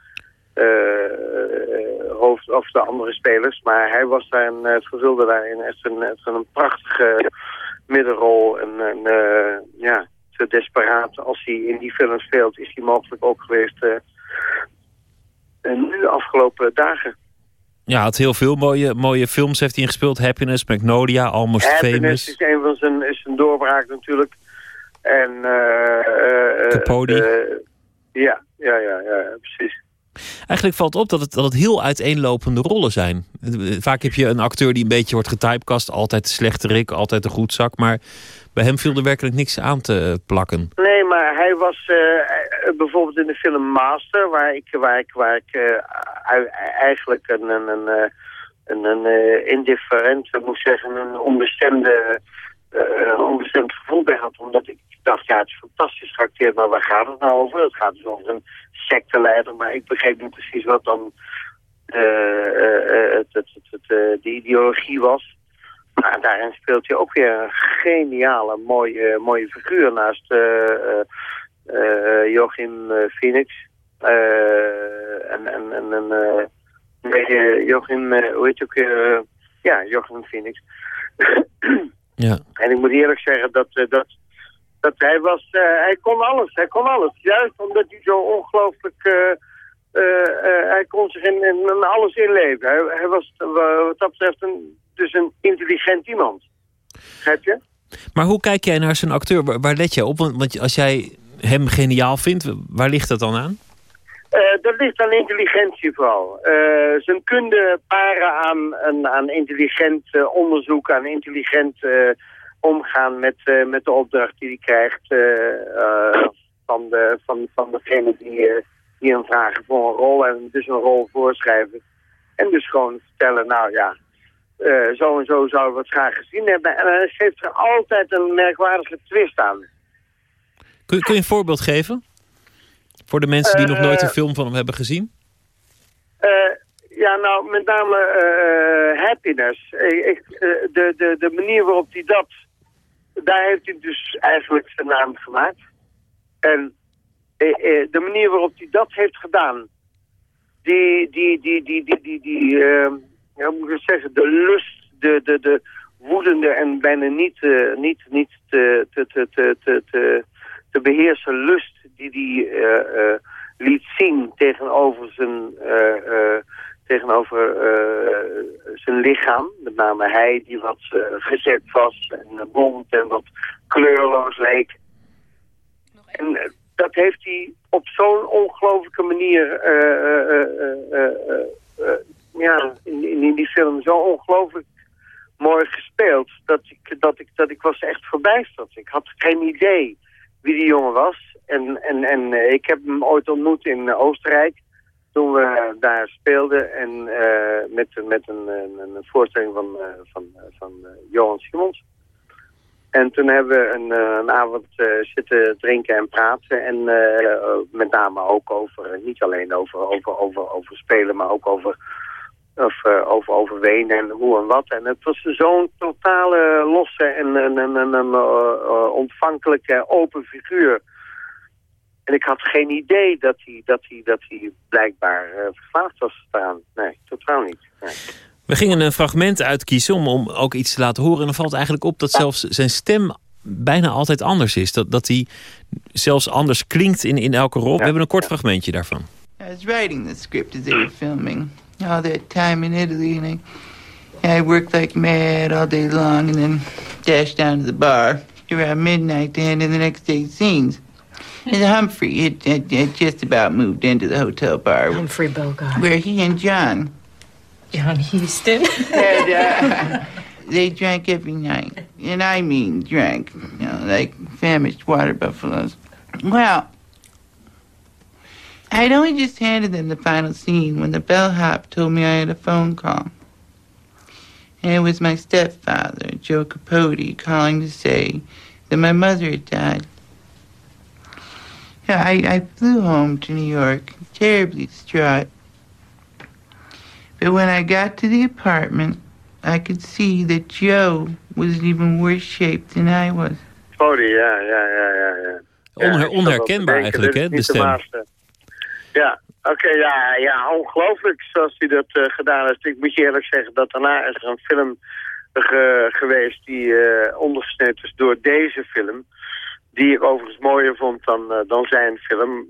hoofd of de andere spelers, maar hij was daar en uh, vervulde daarin echt een, echt een prachtige middenrol en, ja, te desperaat als hij in die film speelt, is hij mogelijk ook geweest nu de afgelopen dagen. Ja, had heel veel mooie, mooie films heeft hij ingespeeld. Happiness, Magnolia, Almost Happiness Famous. is een van zijn, is zijn doorbraak natuurlijk. En eh eh, eh, Capote. eh, ja, ja, ja, ja, precies. Eigenlijk valt op dat het, dat het heel uiteenlopende rollen zijn. Vaak heb je een acteur die een beetje wordt getypecast. Altijd de slechterik, altijd de goedzak. Maar bij hem viel er werkelijk niks aan te plakken. Nee, maar hij was eh, bijvoorbeeld in de film Master, waar ik, waar ik, waar ik eh, eigenlijk een, een, een, eh, een, een indifferent, ik moet zeggen, een onbestemde, een onbestemd gevoel bij had. Omdat ik dacht, ja, het is fantastisch geacteerd, maar waar gaat het nou over? Het gaat dus over een secteleider, maar ik begreep niet precies wat dan eh, de ideologie was. Maar daarin speelt hij ook weer een geniale, mooie, mooie figuur naast eh, Joachim Phoenix. En en, en, Joachim, hoe heet je ook weer? ja, Joachim Phoenix. Ja. En ik moet eerlijk zeggen dat, dat, dat hij was, hij kon alles, hij kon alles. Juist omdat hij zo ongelooflijk hij kon zich in, in, in alles inleven. Hij, hij was wat dat betreft een, dus een intelligent iemand. Begrijp je? Maar hoe kijk jij naar zijn acteur? Waar, let jij op? Want, als jij hem geniaal vindt, waar ligt dat dan aan? Eh, dat ligt aan intelligentie vooral. Eh, zijn kunde paren aan, aan, aan intelligent eh, onderzoek, aan intelligent omgaan met, met de opdracht die hij krijgt van, de, van, van degene die, die hem vragen voor een rol en dus een rol voorschrijven. En dus gewoon vertellen, nou ja, eh, zo en zo zouden we het graag gezien hebben. En hij geeft er altijd een merkwaardige twist aan. Kun, kun je een voorbeeld geven? Voor de mensen die nog nooit een Eh, film van hem hebben gezien? Eh, ja, nou, met name happiness. Ik, de, de, de manier waarop hij dat... Daar heeft hij dus eigenlijk zijn naam gemaakt. En de manier waarop hij dat heeft gedaan... Die, die, die, die, die, die, die eh, ja, moet ik zeggen? De lust, de, de, de woedende en bijna niet, eh, niet, niet te, te, te, te, te, te, beheersen lust die hij eh, eh, liet zien tegenover zijn, tegenover zijn lichaam. Met name hij die wat gezet was en blond en wat kleurloos leek. En dat heeft hij op zo'n ongelooflijke manier eh, ja, in, in, die film zo ongelooflijk mooi gespeeld dat ik, dat, ik, dat ik was echt verbijsterd. Ik had geen idee wie die jongen was. En, en, en eh, ik heb hem ooit ontmoet in eh, Oostenrijk toen we daar speelden en eh, met, met een, een, voorstelling van, eh, van, eh, van eh, Johan Simons. En toen hebben we een, eh, een avond eh, zitten drinken en praten. En eh, met name ook over, niet alleen over, over, over, over spelen, maar ook over, of, eh, over, over Wenen en hoe en wat. En het was zo'n totale losse en, en, en, en, en, eh, eh, ontvankelijke, open figuur. En ik had geen idee dat hij, dat hij, dat hij blijkbaar eh, verslaafd was eraan. Nee, totaal niet. Nee. We gingen een fragment uitkiezen om, om ook iets te laten horen. En dan valt eigenlijk op dat zelfs zijn stem bijna altijd anders is. Dat, dat hij zelfs anders klinkt in, in elke rol. We hebben een kort fragmentje daarvan. I was writing the script as they were filming all that time in Italy, and I, I worked like mad all day long, and then dashed down to the bar around midnight to hand in the next day's scenes. And Humphrey had, had, had just about moved into the hotel bar. Humphrey Bogart. Where he and John. John Houston. had, uh, they drank every night. And I mean drank, you know, like famished water buffaloes. Well, I'd only just handed them the final scene when the bellhop told me I had a phone call. And it was my stepfather, Joe Capote, calling to say that my mother had died. Yeah, I, I flew home to New York, terribly distraught. But when I got to the apartment, I could see that Joe was in even worse shape than I was. Sorry, ja, ja, ja, ja. ja. Onher- Ja, ik zat wel te onherkenbaar eigenlijk, hè, de stem. maatste. Ja, oké, ja, ja, ongelooflijk zoals hij dat eh, gedaan heeft. Ik moet je eerlijk zeggen dat daarna is er een film ge- geweest die eh ondergesneeuwd is door deze film. Die ik overigens mooier vond dan, eh, dan zijn film.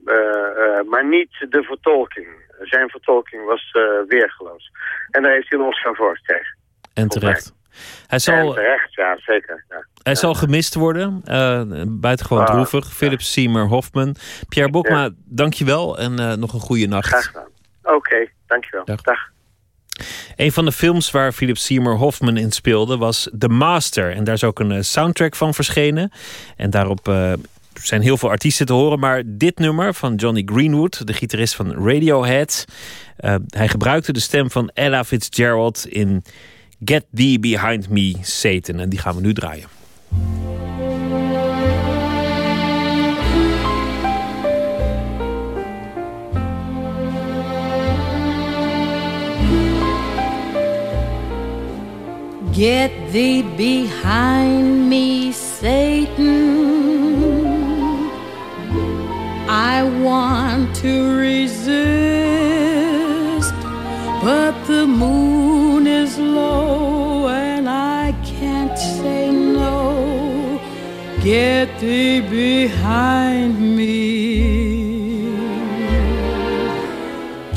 maar niet de vertolking. Zijn vertolking was weergeloos. En daar heeft hij een Oscar voor gekregen. En terecht. Hij En zal, terecht, ja, zeker. Ja. hij zal gemist worden. eh buitengewoon Ah, droevig. Philip Seymour Hoffman. Pierre Bokma, dankjewel. En eh, nog een goede nacht. Oké, dankjewel. Dag. Een van de films waar Philip Seymour Hoffman in speelde was The Master. En daar is ook een eh, soundtrack van verschenen. En daarop zijn heel veel artiesten te horen. Maar dit nummer van Johnny Greenwood, de gitarist van Radiohead. eh, hij gebruikte de stem van Ella Fitzgerald in Get Thee Behind Me, Satan. En die gaan we nu draaien. Get thee behind me, Satan. I want to resist, but the moon Get thee behind me.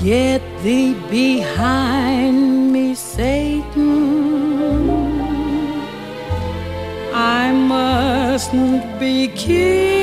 Get thee behind me, Satan. I mustn't be kissed,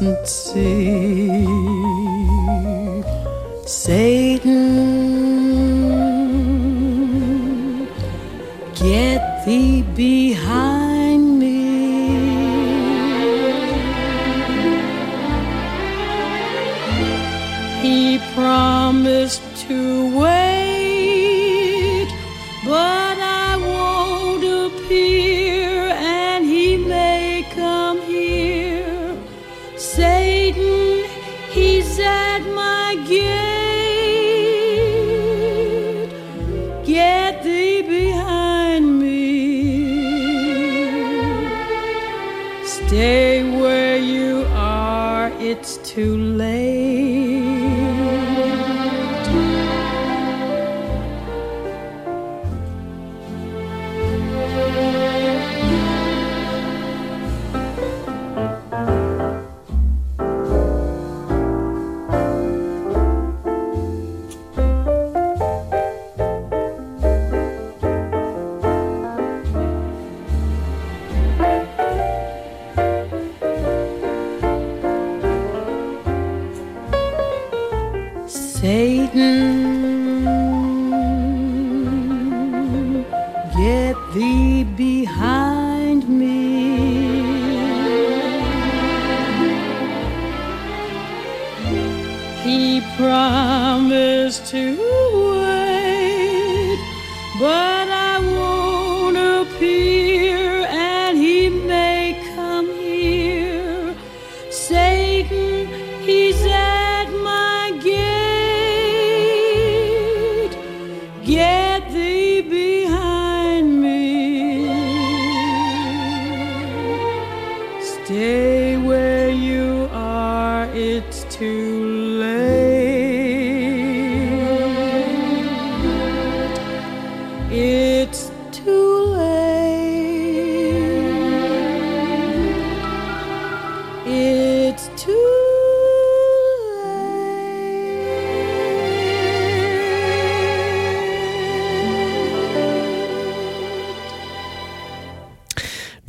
mustn't see.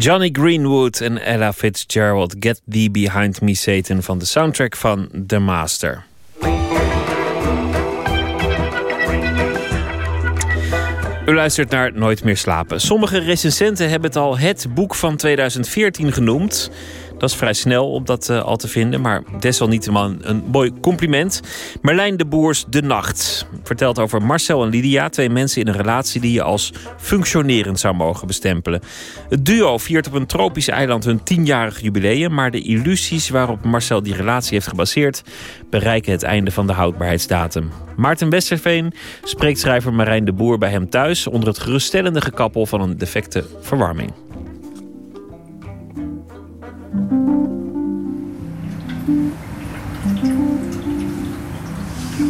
Johnny Greenwood en Ella Fitzgerald, Get Thee Behind Me Satan... van de soundtrack van The Master. U luistert naar Nooit meer slapen. Sommige recensenten hebben het al het boek van 2014 genoemd. Dat is vrij snel om dat eh, al te vinden, maar desalniettemin een mooi compliment. Marlijn de Boers De Nacht vertelt over Marcel en Lydia, twee mensen in een relatie die je als functionerend zou mogen bestempelen. Het duo viert op een tropisch eiland hun tienjarig jubileum, maar de illusies waarop Marcel die relatie heeft gebaseerd bereiken het einde van de houdbaarheidsdatum. Maarten Westerveen spreekt schrijver Marijn de Boer bij hem thuis onder het geruststellende gekappel van een defecte verwarming.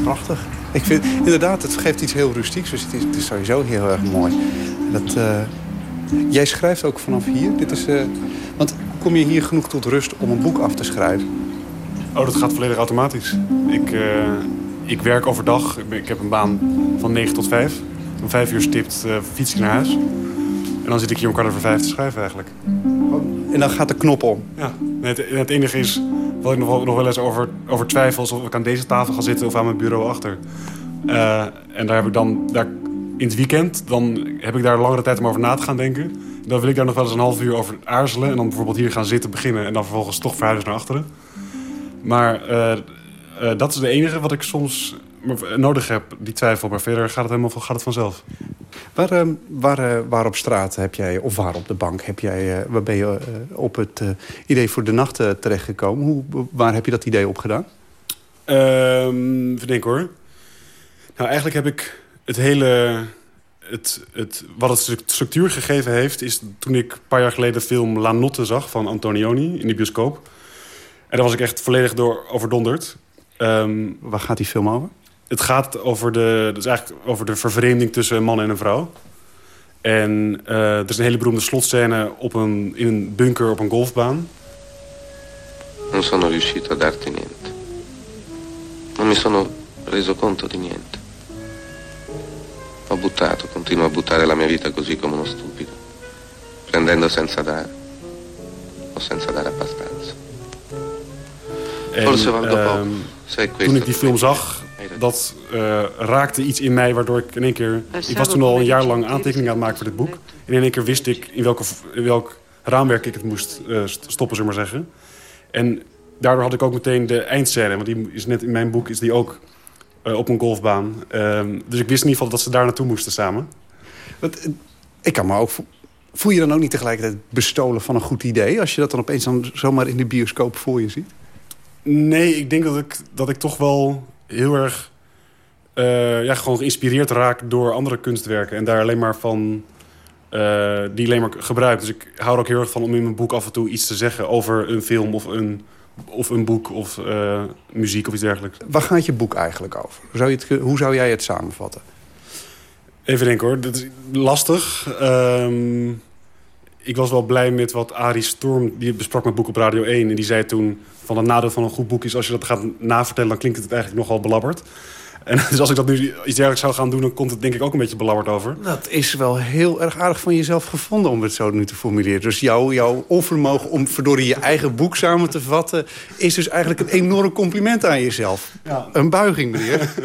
Prachtig. Ik vind inderdaad, het geeft iets heel rustieks. Dus het is, het is sowieso heel erg mooi. Dat, eh, jij schrijft ook vanaf hier. Dit is, eh, want kom je hier genoeg tot rust om een boek af te schrijven? Oh, dat gaat volledig automatisch. Ik, eh, ik werk overdag. Ik, heb een baan van 9 tot 5. Om 5 uur stipt fiets ik naar huis. En dan zit ik hier om kwart over vijf te schrijven eigenlijk. En dan gaat de knop om? Ja. Het, het enige is wat ik nog wel, nog wel eens over, over twijfel... is of ik aan deze tafel ga zitten of aan mijn bureau achter. Eh, en daar heb ik dan... Daar, in het weekend dan heb ik daar langere tijd om over na te gaan denken. Dan wil ik daar nog wel eens een half uur over aarzelen. En dan bijvoorbeeld hier gaan zitten beginnen. En dan vervolgens toch verhuizen naar achteren. Maar eh, eh, dat is de enige wat ik soms nodig heb, die twijfel. Maar verder gaat het helemaal gaat het vanzelf. Waar, eh, waar, eh, waar op straat heb jij, of waar op de bank heb jij, eh, waar ben je eh, op het eh, idee voor de nacht eh, terechtgekomen? Hoe, waar heb je dat idee opgedaan? Ehm even denken hoor. Nou, eigenlijk heb ik het hele... Het, het, wat het stru- structuur gegeven heeft... is toen ik een paar jaar geleden de film La Notte zag van Antonioni in de bioscoop. En daar was ik echt volledig door overdonderd. Ehm, Waar gaat die film over? Het gaat over de, dus eigenlijk over de vervreemding tussen een man en een vrouw. En eh, er is een hele beroemde slotscène op een, in een bunker op een golfbaan. Non sono riuscito a darti niente. Non mi sono reso conto di niente. Ho buttato, continuo a buttare la mia vita così come uno stupido, prendendo senza dare o senza dare abbastanza. En, Forse valgo poco. ehm, questo. toen ik die film zag, dat eh, raakte iets in mij waardoor ik in één keer... Ik was toen al een jaar lang aantekeningen aan het maken voor dit boek. En in één keer wist ik in, welke, in welk raamwerk ik het moest eh, st- stoppen, zullen we maar zeggen. En daardoor had ik ook meteen de eindscène. Want die is net in mijn boek is die ook eh, op een golfbaan. Ehm, dus ik wist in ieder geval dat ze daar naartoe moesten samen. Want, ik kan me ook... vo- Voel je dan ook niet tegelijkertijd bestolen van een goed idee... als je dat dan opeens dan zomaar in de bioscoop voor je ziet? Nee, ik denk dat ik, dat ik toch wel heel erg eh, ja, gewoon geïnspireerd raak door andere kunstwerken. En daar alleen maar van, eh, die alleen maar gebruik. Dus ik hou er ook heel erg van om in mijn boek af en toe iets te zeggen over een film of een, of een boek of eh, muziek of iets dergelijks. Waar gaat je boek eigenlijk over? Hoe zou, je het, hoe zou jij het samenvatten? Even denken hoor, dat is lastig. Ehm, ik was wel blij met wat Arie Storm, die besprak mijn boek op Radio 1. En die zei toen van het nadeel van een goed boek is... als je dat gaat navertellen, dan klinkt het eigenlijk nogal belabberd. En dus als ik dat nu iets dergelijks zou gaan doen... dan komt het denk ik ook een beetje belabberd over. Dat is wel heel erg aardig van jezelf gevonden om het zo nu te formuleren. Dus jouw, jouw onvermogen om verdorie je eigen boek samen te vatten... is dus eigenlijk een enorm compliment aan jezelf. Ja. Een buiging, meneer.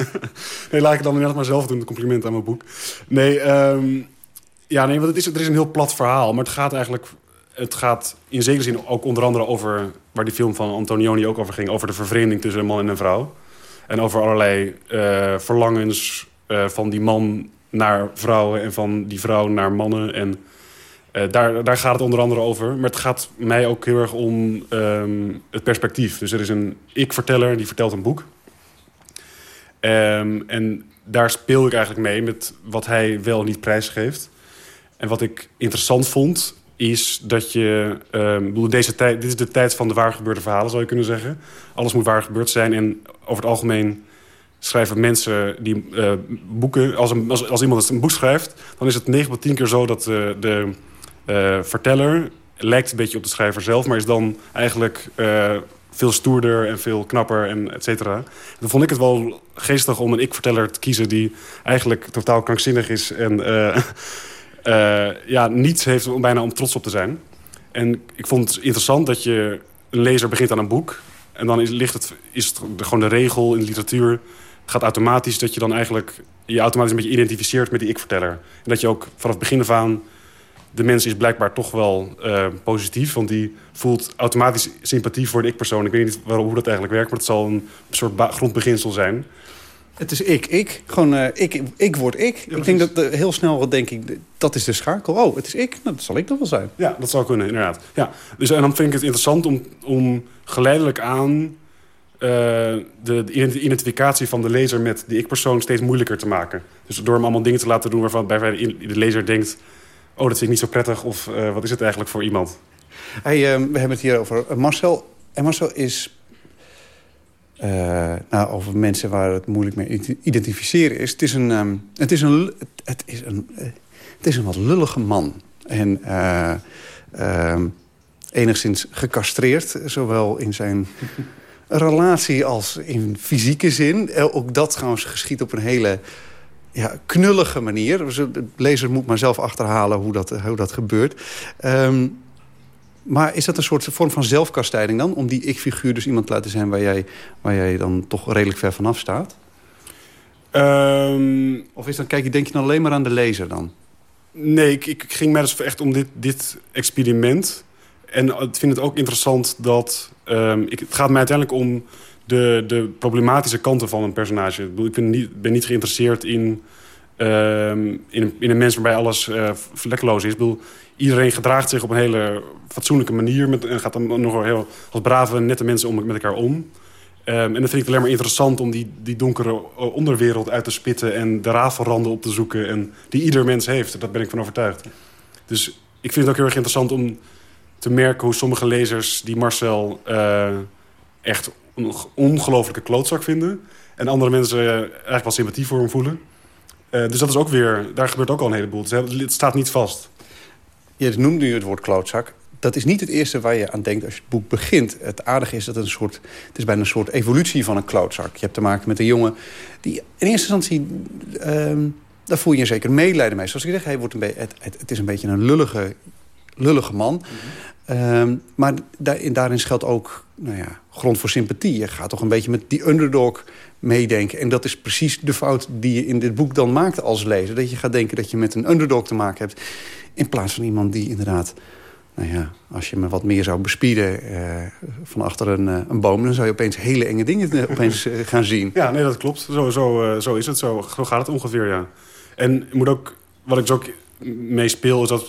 Nee, laat ik het dan inderdaad maar zelf doen, het compliment aan mijn boek. Nee, ehm, ja, nee want het is, er is een heel plat verhaal. Maar het gaat eigenlijk... Het gaat in zekere zin ook onder andere over... waar die film van Antonioni ook over ging... over de vervreemding tussen een man en een vrouw. En over allerlei eh, verlangens eh, van die man naar vrouwen... en van die vrouw naar mannen. En eh, daar, daar gaat het onder andere over. Maar het gaat mij ook heel erg om ehm, het perspectief. Dus er is een ik-verteller, die vertelt een boek. Ehm, en daar speel ik eigenlijk mee met wat hij wel niet prijsgeeft. En wat ik interessant vond, is dat je... ehm, ik bedoel, deze tijd, dit is de tijd van de waargebeurde verhalen, zou je kunnen zeggen. Alles moet waar gebeurd zijn. En over het algemeen schrijven mensen die eh, boeken... Als, een, als, als iemand een boek schrijft, dan is het 9 op 10 keer zo... dat de, de eh, verteller lijkt een beetje op de schrijver zelf... maar is dan eigenlijk eh, veel stoerder en veel knapper en et cetera. Dan vond ik het wel geestig om een ik-verteller te kiezen... die eigenlijk totaal krankzinnig is en eh, ja, niets heeft om bijna om trots op te zijn. En ik vond het interessant dat je een lezer begint aan een boek... en dan is, ligt het, is gewoon de regel in de literatuur... Gaat automatisch dat je dan eigenlijk je automatisch een beetje identificeert met die ik-verteller. En dat je ook vanaf het begin af aan de mens is blijkbaar toch wel eh, positief. Want die voelt automatisch sympathie voor de ik-persoon. Ik weet niet waarom, hoe dat eigenlijk werkt, maar het zal een soort grondbeginsel zijn. Het is ik, ik. Gewoon, eh, ik, ik word ik. ik denk dat eh, heel snel denk ik, dat is de schakel. Oh, het is ik. Nou, dat zal ik toch wel zijn. Ja, dat zou kunnen, inderdaad. Ja. Dus, en dan vind ik het interessant om, om geleidelijk aan... eh, de, de ident- identificatie van de lezer met die ik-persoon steeds moeilijker te maken. Dus door hem allemaal dingen te laten doen waarvan bij de, lezer denkt... oh, dat vind ik niet zo prettig of eh, wat is het eigenlijk voor iemand? Hey, eh, we hebben het hier over Marcel. En Marcel is... eh, nou, over mensen waar het moeilijk mee te identificeren is. Het is een, ehm, het is een, het, is een, eh, het is een wat lullige man. En eh, ehm, enigszins gecastreerd, zowel in zijn relatie als in fysieke zin. Ook dat trouwens geschiet op een hele ja, knullige manier. Dus De lezer moet maar zelf achterhalen hoe dat, hoe dat gebeurt. Ehm, maar is dat een soort vorm van zelfkastijding dan? Om die ik-figuur dus iemand te laten zijn waar jij, waar jij dan toch redelijk ver vanaf staat? Ehm, of is dan, kijk, denk je dan alleen maar aan de lezer dan? Nee, ik, ik ging mij dus echt om dit, dit experiment. En ik vind het ook interessant dat... ehm, ik, het gaat mij uiteindelijk om de, de problematische kanten van een personage. Ik, bedoel, ik ben, niet, ben niet geïnteresseerd in, ehm, in, een, in een mens waarbij alles eh, vlekkeloos is. Ik bedoel, iedereen gedraagt zich op een hele fatsoenlijke manier... En gaat dan nog heel, als brave, nette mensen om, met elkaar om. Ehm, en dan vind ik alleen maar interessant om die, die donkere eh, onderwereld uit te spitten... en de rafelranden op te zoeken en die ieder mens heeft. Daar ben ik van overtuigd. Dus ik vind het ook heel erg interessant om te merken hoe sommige lezers die Marcel eh, echt een ongelofelijke klootzak vinden. En andere mensen eh, eigenlijk wel sympathie voor hem voelen. Dus dat is ook weer, daar gebeurt ook al een heleboel. Het staat niet vast. Je noemt nu het woord klootzak. Dat is niet het eerste waar je aan denkt als je het boek begint. Het aardige is dat het een soort, het is bijna een soort evolutie van een klootzak. Je hebt te maken met een jongen die in eerste instantie... ehm, daar voel je je zeker medelijden mee. Zoals ik zeg, hij wordt een be- het, het, het is een beetje een lullige, lullige man. Ehm, maar daarin, daarin schuilt ook nou ja, grond voor sympathie. Je gaat toch een beetje met die underdog meedenken. En dat is precies de fout die je in dit boek dan maakt als lezer. Dat je gaat denken dat je met een underdog te maken hebt. In plaats van iemand die inderdaad... Nou ja, als je me wat meer zou bespieden eh, van achter een, eh, een boom... dan zou je opeens hele enge dingen eh, opeens eh, gaan zien. Ja, nee, dat klopt. Zo, zo, zo is het. Zo, zo gaat het ongeveer, ja. En moet ook, wat ik dus ook mee speel... is dat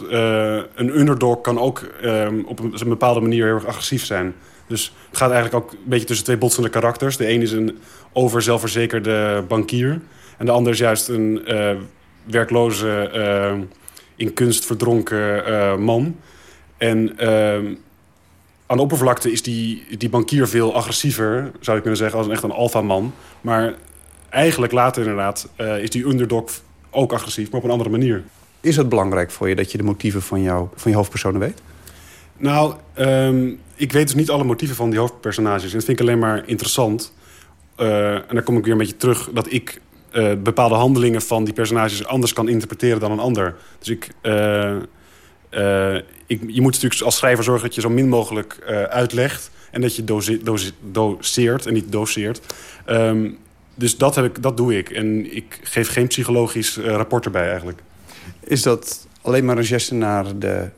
een underdog kan ook eh, op een, bepaalde manier heel erg agressief zijn. Dus het gaat eigenlijk ook een beetje tussen twee botsende karakters. De een is een overzelfverzekerde bankier. En de ander is juist een werkloze, in kunst verdronken eh, man. En ehm, aan de oppervlakte is die, die bankier veel agressiever, zou je kunnen zeggen, als een echt een alfaman. Maar eigenlijk later inderdaad eh, is die underdog ook agressief, maar op een andere manier. Is het belangrijk voor je dat je de motieven van, jou, van je hoofdpersonen weet? Nou, ehm, ik weet dus niet alle motieven van die hoofdpersonages. En dat vind ik alleen maar interessant. Eh, en dan kom ik weer een beetje terug dat ik eh, bepaalde handelingen van die personages anders kan interpreteren dan een ander. Dus ik, eh, eh, ik, je moet natuurlijk als schrijver zorgen dat je zo min mogelijk uitlegt. En dat je doze- doseert en niet doseert. Ehm, dus dat, heb ik, dat doe ik. En ik geef geen psychologisch rapport erbij eigenlijk. Is dat alleen maar een geste naar de...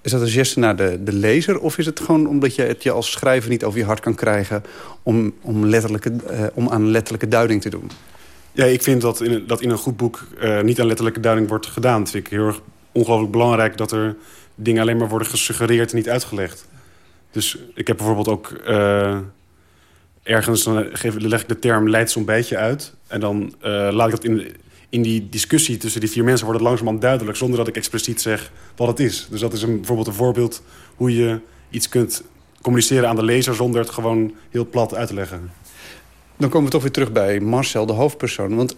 Is dat een geste naar de, de lezer? Of is het gewoon omdat je het je als schrijver niet over je hart kan krijgen... om, om, letterlijke, om aan letterlijke duiding te doen? Ja, ik vind dat in, dat in een goed boek eh, niet aan letterlijke duiding wordt gedaan. Dat vind ik heel erg ongelooflijk belangrijk... dat er dingen alleen maar worden gesuggereerd en niet uitgelegd. Dus ik heb bijvoorbeeld ook... eh, ergens dan geef, leg ik de term leidt zo'n beetje uit. En dan eh, laat ik dat in, in die discussie tussen die vier mensen... wordt het langzamerhand duidelijk... zonder dat ik expliciet zeg wat het is. Dus dat is een, bijvoorbeeld een voorbeeld hoe je iets kunt communiceren aan de lezer... zonder het gewoon heel plat uit te leggen. Dan komen we toch weer terug bij Marcel, de hoofdpersoon. Want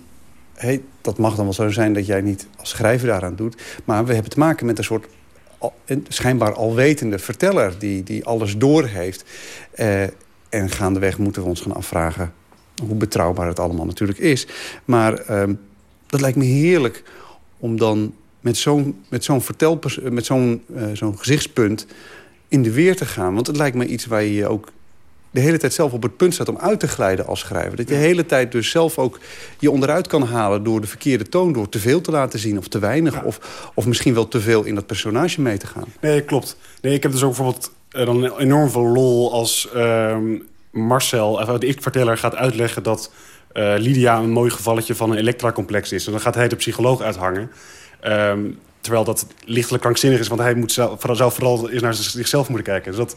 hey, dat mag dan wel zo zijn dat jij niet als schrijver daaraan doet. Maar we hebben te maken met een soort een schijnbaar alwetende verteller... die, die alles doorheeft. Eh, en gaandeweg moeten we ons gaan afvragen... hoe betrouwbaar het allemaal natuurlijk is. Maar ehm, dat lijkt me heerlijk om dan met zo'n zo'n eh, met zo'n eh, zo'n gezichtspunt in de weer te gaan. Want het lijkt me iets waar je je ook de hele tijd zelf op het punt staat om uit te glijden als schrijver. Dat je de hele tijd dus zelf ook je onderuit kan halen door de verkeerde toon... door te veel te laten zien of te weinig... Of, of misschien wel te veel in dat personage mee te gaan. Nee, klopt. Nee, ik heb dus ook bijvoorbeeld eh, dan enorm veel lol als ehm, Marcel, of de ik-verteller, gaat uitleggen dat eh, Lydia een mooi gevalletje van een elektracomplex is. En dan gaat hij de psycholoog uithangen. Ehm, terwijl dat lichtelijk krankzinnig is, want hij moet zelf, vooral- zou vooral eens naar zichzelf moeten kijken. Dus dat,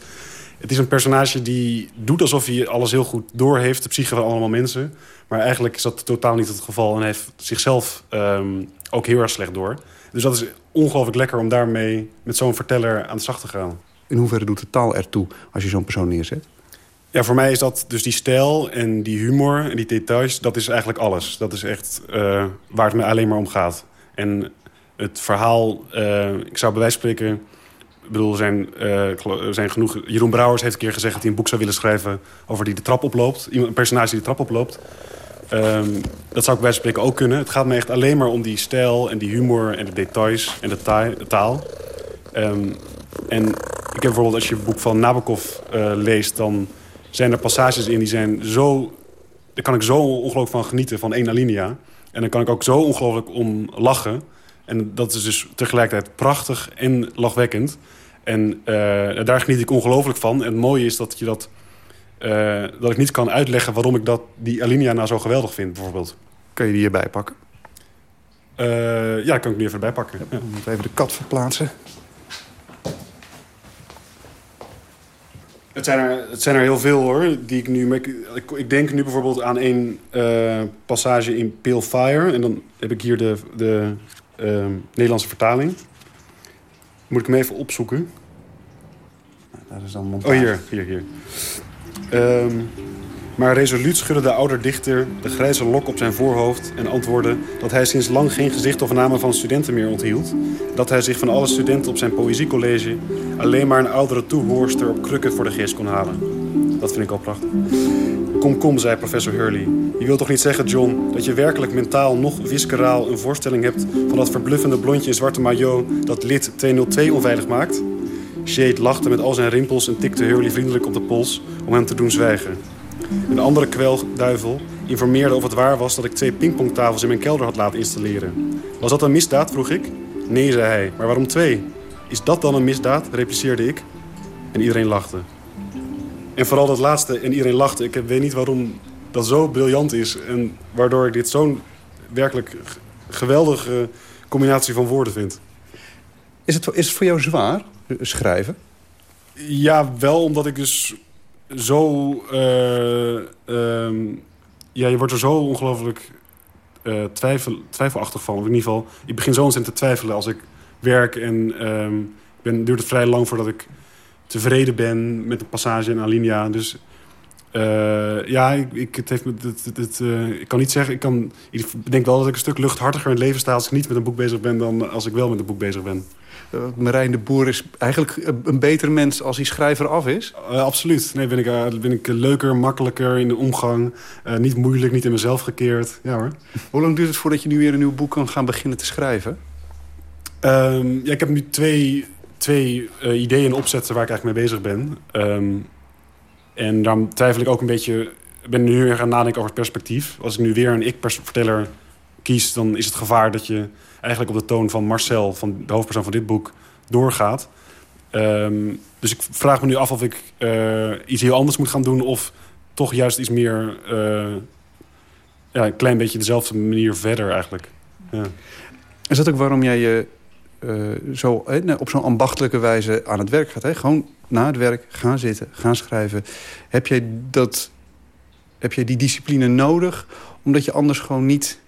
het is een personage die doet alsof hij alles heel goed doorheeft, de psyche van allemaal mensen. Maar eigenlijk is dat totaal niet het geval en heeft zichzelf ehm, ook heel erg slecht door. Dus dat is ongelooflijk lekker om daarmee met zo'n verteller aan de slag te gaan. In hoeverre doet de taal ertoe als je zo'n persoon neerzet? Ja, voor mij is dat dus die stijl en die humor en die details, dat is eigenlijk alles. Dat is echt eh, waar het me alleen maar om gaat. En het verhaal, eh, ik zou bij wijze van spreken... Ik bedoel, zijn, eh, zijn genoeg... Jeroen Brouwers heeft een keer gezegd dat hij een boek zou willen schrijven... over die de trap oploopt. Iemand, een personage die de trap oploopt. Ehm, dat zou ik bij spreken ook kunnen. Het gaat me echt alleen maar om die stijl en die humor en de details en de taal. Ehm, en ik heb bijvoorbeeld, als je het boek van Nabokov eh, leest... dan zijn er passages in die zijn zo... Daar kan ik zo ongelooflijk van genieten, van één alinea. En dan kan ik ook zo ongelooflijk om lachen. En dat is dus tegelijkertijd prachtig en lachwekkend. En eh, daar geniet ik ongelooflijk van. En het mooie is dat, je dat, eh, dat ik niet kan uitleggen... waarom ik dat, die alinea nou zo geweldig vind, bijvoorbeeld. Kun je die hierbij pakken? Eh, ja, kan ik nu even erbij pakken. Ja. Even de kat verplaatsen. Het zijn, er, het zijn er heel veel hoor. Die ik, nu, ik, ik, denk nu bijvoorbeeld aan één eh, passage in Pale Fire. En dan heb ik hier de, de eh, Nederlandse vertaling. Moet ik hem even opzoeken. Dat is dan Oh, hier, hier, hier. Ehm, maar resoluut schudde de oude dichter de grijze lok op zijn voorhoofd... en antwoordde dat hij sinds lang geen gezicht of namen van studenten meer onthield. Dat hij zich van alle studenten op zijn poëziecollege... alleen maar een oudere toehoorster op krukken voor de geest kon halen. Dat vind ik al prachtig. Kom, kom, zei professor Hurley. Je wilt toch niet zeggen, John, dat je werkelijk mentaal nog visceraal een voorstelling hebt... van dat verbluffende blondje in zwarte maillot dat lid 202 onveilig maakt? Shade lachte met al zijn rimpels en tikte Hurley vriendelijk op de pols om hem te doen zwijgen. Een andere kwelduivel informeerde of het waar was dat ik twee pingpongtafels in mijn kelder had laten installeren. Was dat een misdaad, vroeg ik. Nee, zei hij, maar waarom twee? Is dat dan een misdaad, repliceerde ik. En iedereen lachte. En vooral dat laatste, en iedereen lachte. Ik weet niet waarom dat zo briljant is. En waardoor ik dit zo'n werkelijk geweldige combinatie van woorden vind. Is het, is het voor jou zwaar, schrijven? Ja, wel omdat ik dus zo... eh, ehm, ja, je wordt er zo ongelooflijk eh, twijfel, twijfelachtig van. In ieder geval, ik begin zo ontzettend te twijfelen als ik werk. En ehm, ben, duurt het vrij lang voordat ik tevreden ben met de passage in Alinea. Dus eh, ja, ik, ik, het heeft het, ik kan niet zeggen... Ik, kan, ik denk wel dat ik een stuk luchthartiger in het leven sta... als ik niet met een boek bezig ben dan als ik wel met een boek bezig ben. Uh, Marijn de Boer is eigenlijk een- een beter mens als hij schrijver af is? Eh, absoluut. Nee, ben ik, eh, ben ik leuker, makkelijker in de omgang. Eh, niet moeilijk, niet in mezelf gekeerd. Ja hoor. Hoe lang duurt het voordat je nu weer een nieuw boek kan gaan beginnen te schrijven? Ehm, ja, ik heb nu twee, twee eh, ideeën opzetten waar ik eigenlijk mee bezig ben. Ehm, en daarom twijfel ik ook een beetje... Ik ben nu weer gaan nadenken over het perspectief. Als ik nu weer een ik-verteller kies... dan is het gevaar dat je eigenlijk op de toon van Marcel... van de hoofdpersoon van dit boek, doorgaat. Ehm, dus ik vraag me nu af of ik eh, iets heel anders moet gaan doen... of toch juist iets meer... eh, ja, een klein beetje dezelfde manier verder eigenlijk. Ja. Is dat ook waarom jij je eh, zo, nou, op zo'n ambachtelijke wijze aan het werk gaat? Hè? Gewoon na het werk gaan zitten, gaan schrijven. Heb jij, dat, heb jij die discipline nodig? Omdat je anders gewoon niet...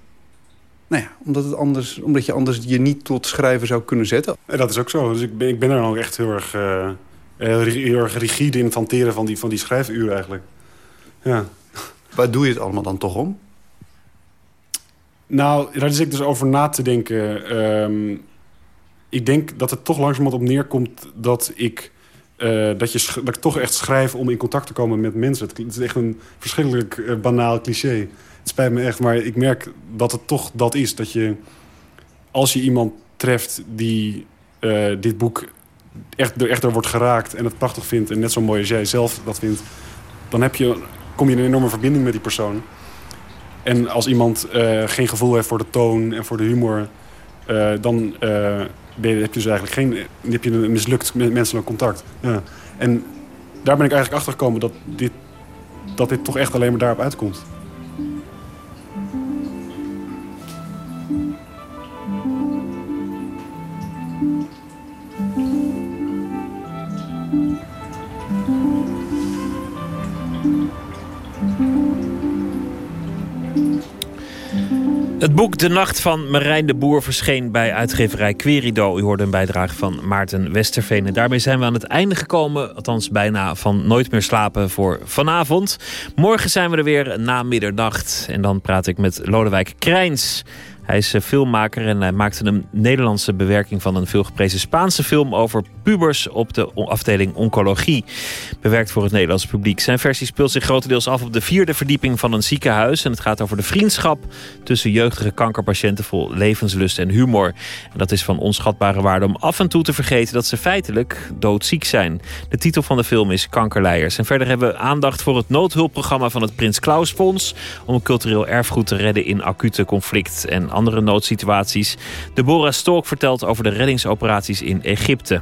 Nou ja, omdat, het anders, omdat je anders je niet tot schrijven zou kunnen zetten. Ja, dat is ook zo. Dus ik ben, ik ben er ook echt heel erg, eh, heel, erg rigide in het hanteren van die, van die schrijfuren eigenlijk. Ja. Waar doe je het allemaal dan toch om? Nou, daar zit ik dus over na te denken. Ehm, ik denk dat het toch langzamerhand op neerkomt dat ik... eh, dat, je dat ik toch echt schrijf om in contact te komen met mensen. Het, het is echt een verschrikkelijk eh, banaal cliché. Spijt me echt, maar ik merk dat het toch dat is. Dat je, als je iemand treft die eh, dit boek echt, er echt door wordt geraakt... en het prachtig vindt en net zo mooi als jij zelf dat vindt... dan heb je, kom je in een enorme verbinding met die persoon. En als iemand eh, geen gevoel heeft voor de toon en voor de humor... eh, dan ben je, heb je dus eigenlijk geen, heb je een mislukt me- menselijk contact. Ja. En daar ben ik eigenlijk achter gekomen dat dit, dat dit toch echt alleen maar daarop uitkomt. Het boek De Nacht van Marijn de Boer verscheen bij uitgeverij Querido. U hoorde een bijdrage van Maarten Westerveen. En daarmee zijn we aan het einde gekomen, althans bijna van Nooit meer slapen voor vanavond. Morgen zijn we er weer na middernacht. En dan praat ik met Lodewijk Krijns. Hij is eh, filmmaker en hij maakte een Nederlandse bewerking van een veelgeprezen Spaanse film over pubers op de afdeling oncologie. Bewerkt voor het Nederlandse publiek. Zijn versie speelt zich grotendeels af op de vierde verdieping van een ziekenhuis. En het gaat over de vriendschap tussen jeugdige kankerpatiënten vol levenslust en humor. En dat is van onschatbare waarde om af en toe te vergeten dat ze feitelijk doodziek zijn. De titel van de film is Kankerleiers. En verder hebben we aandacht voor het noodhulpprogramma van het Prins Klaus Fonds. Om cultureel erfgoed te redden in acute conflict en andere noodsituaties. Deborah Stork vertelt over de reddingsoperaties in Egypte.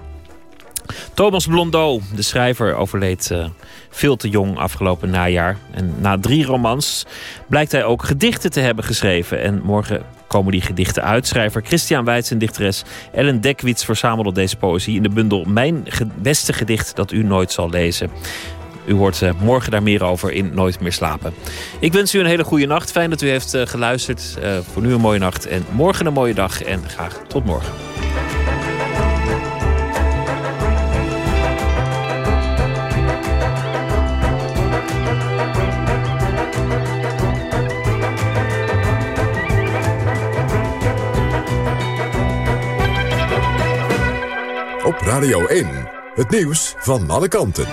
Thomas Blondeau, de schrijver, overleed eh, veel te jong afgelopen najaar. En na drie romans blijkt hij ook gedichten te hebben geschreven. En morgen komen die gedichten uit. Schrijver Christian Weitz en dichteres Ellen Dekwits verzamelde deze poëzie in de bundel Mijn beste gedicht dat u nooit zal lezen. U hoort eh, morgen daar meer over in Nooit meer slapen. Ik wens u een hele goede nacht. Fijn dat u heeft eh, geluisterd. Eh, voor nu een mooie nacht en morgen een mooie dag. En graag tot morgen. Op Radio 1, het nieuws van alle kanten.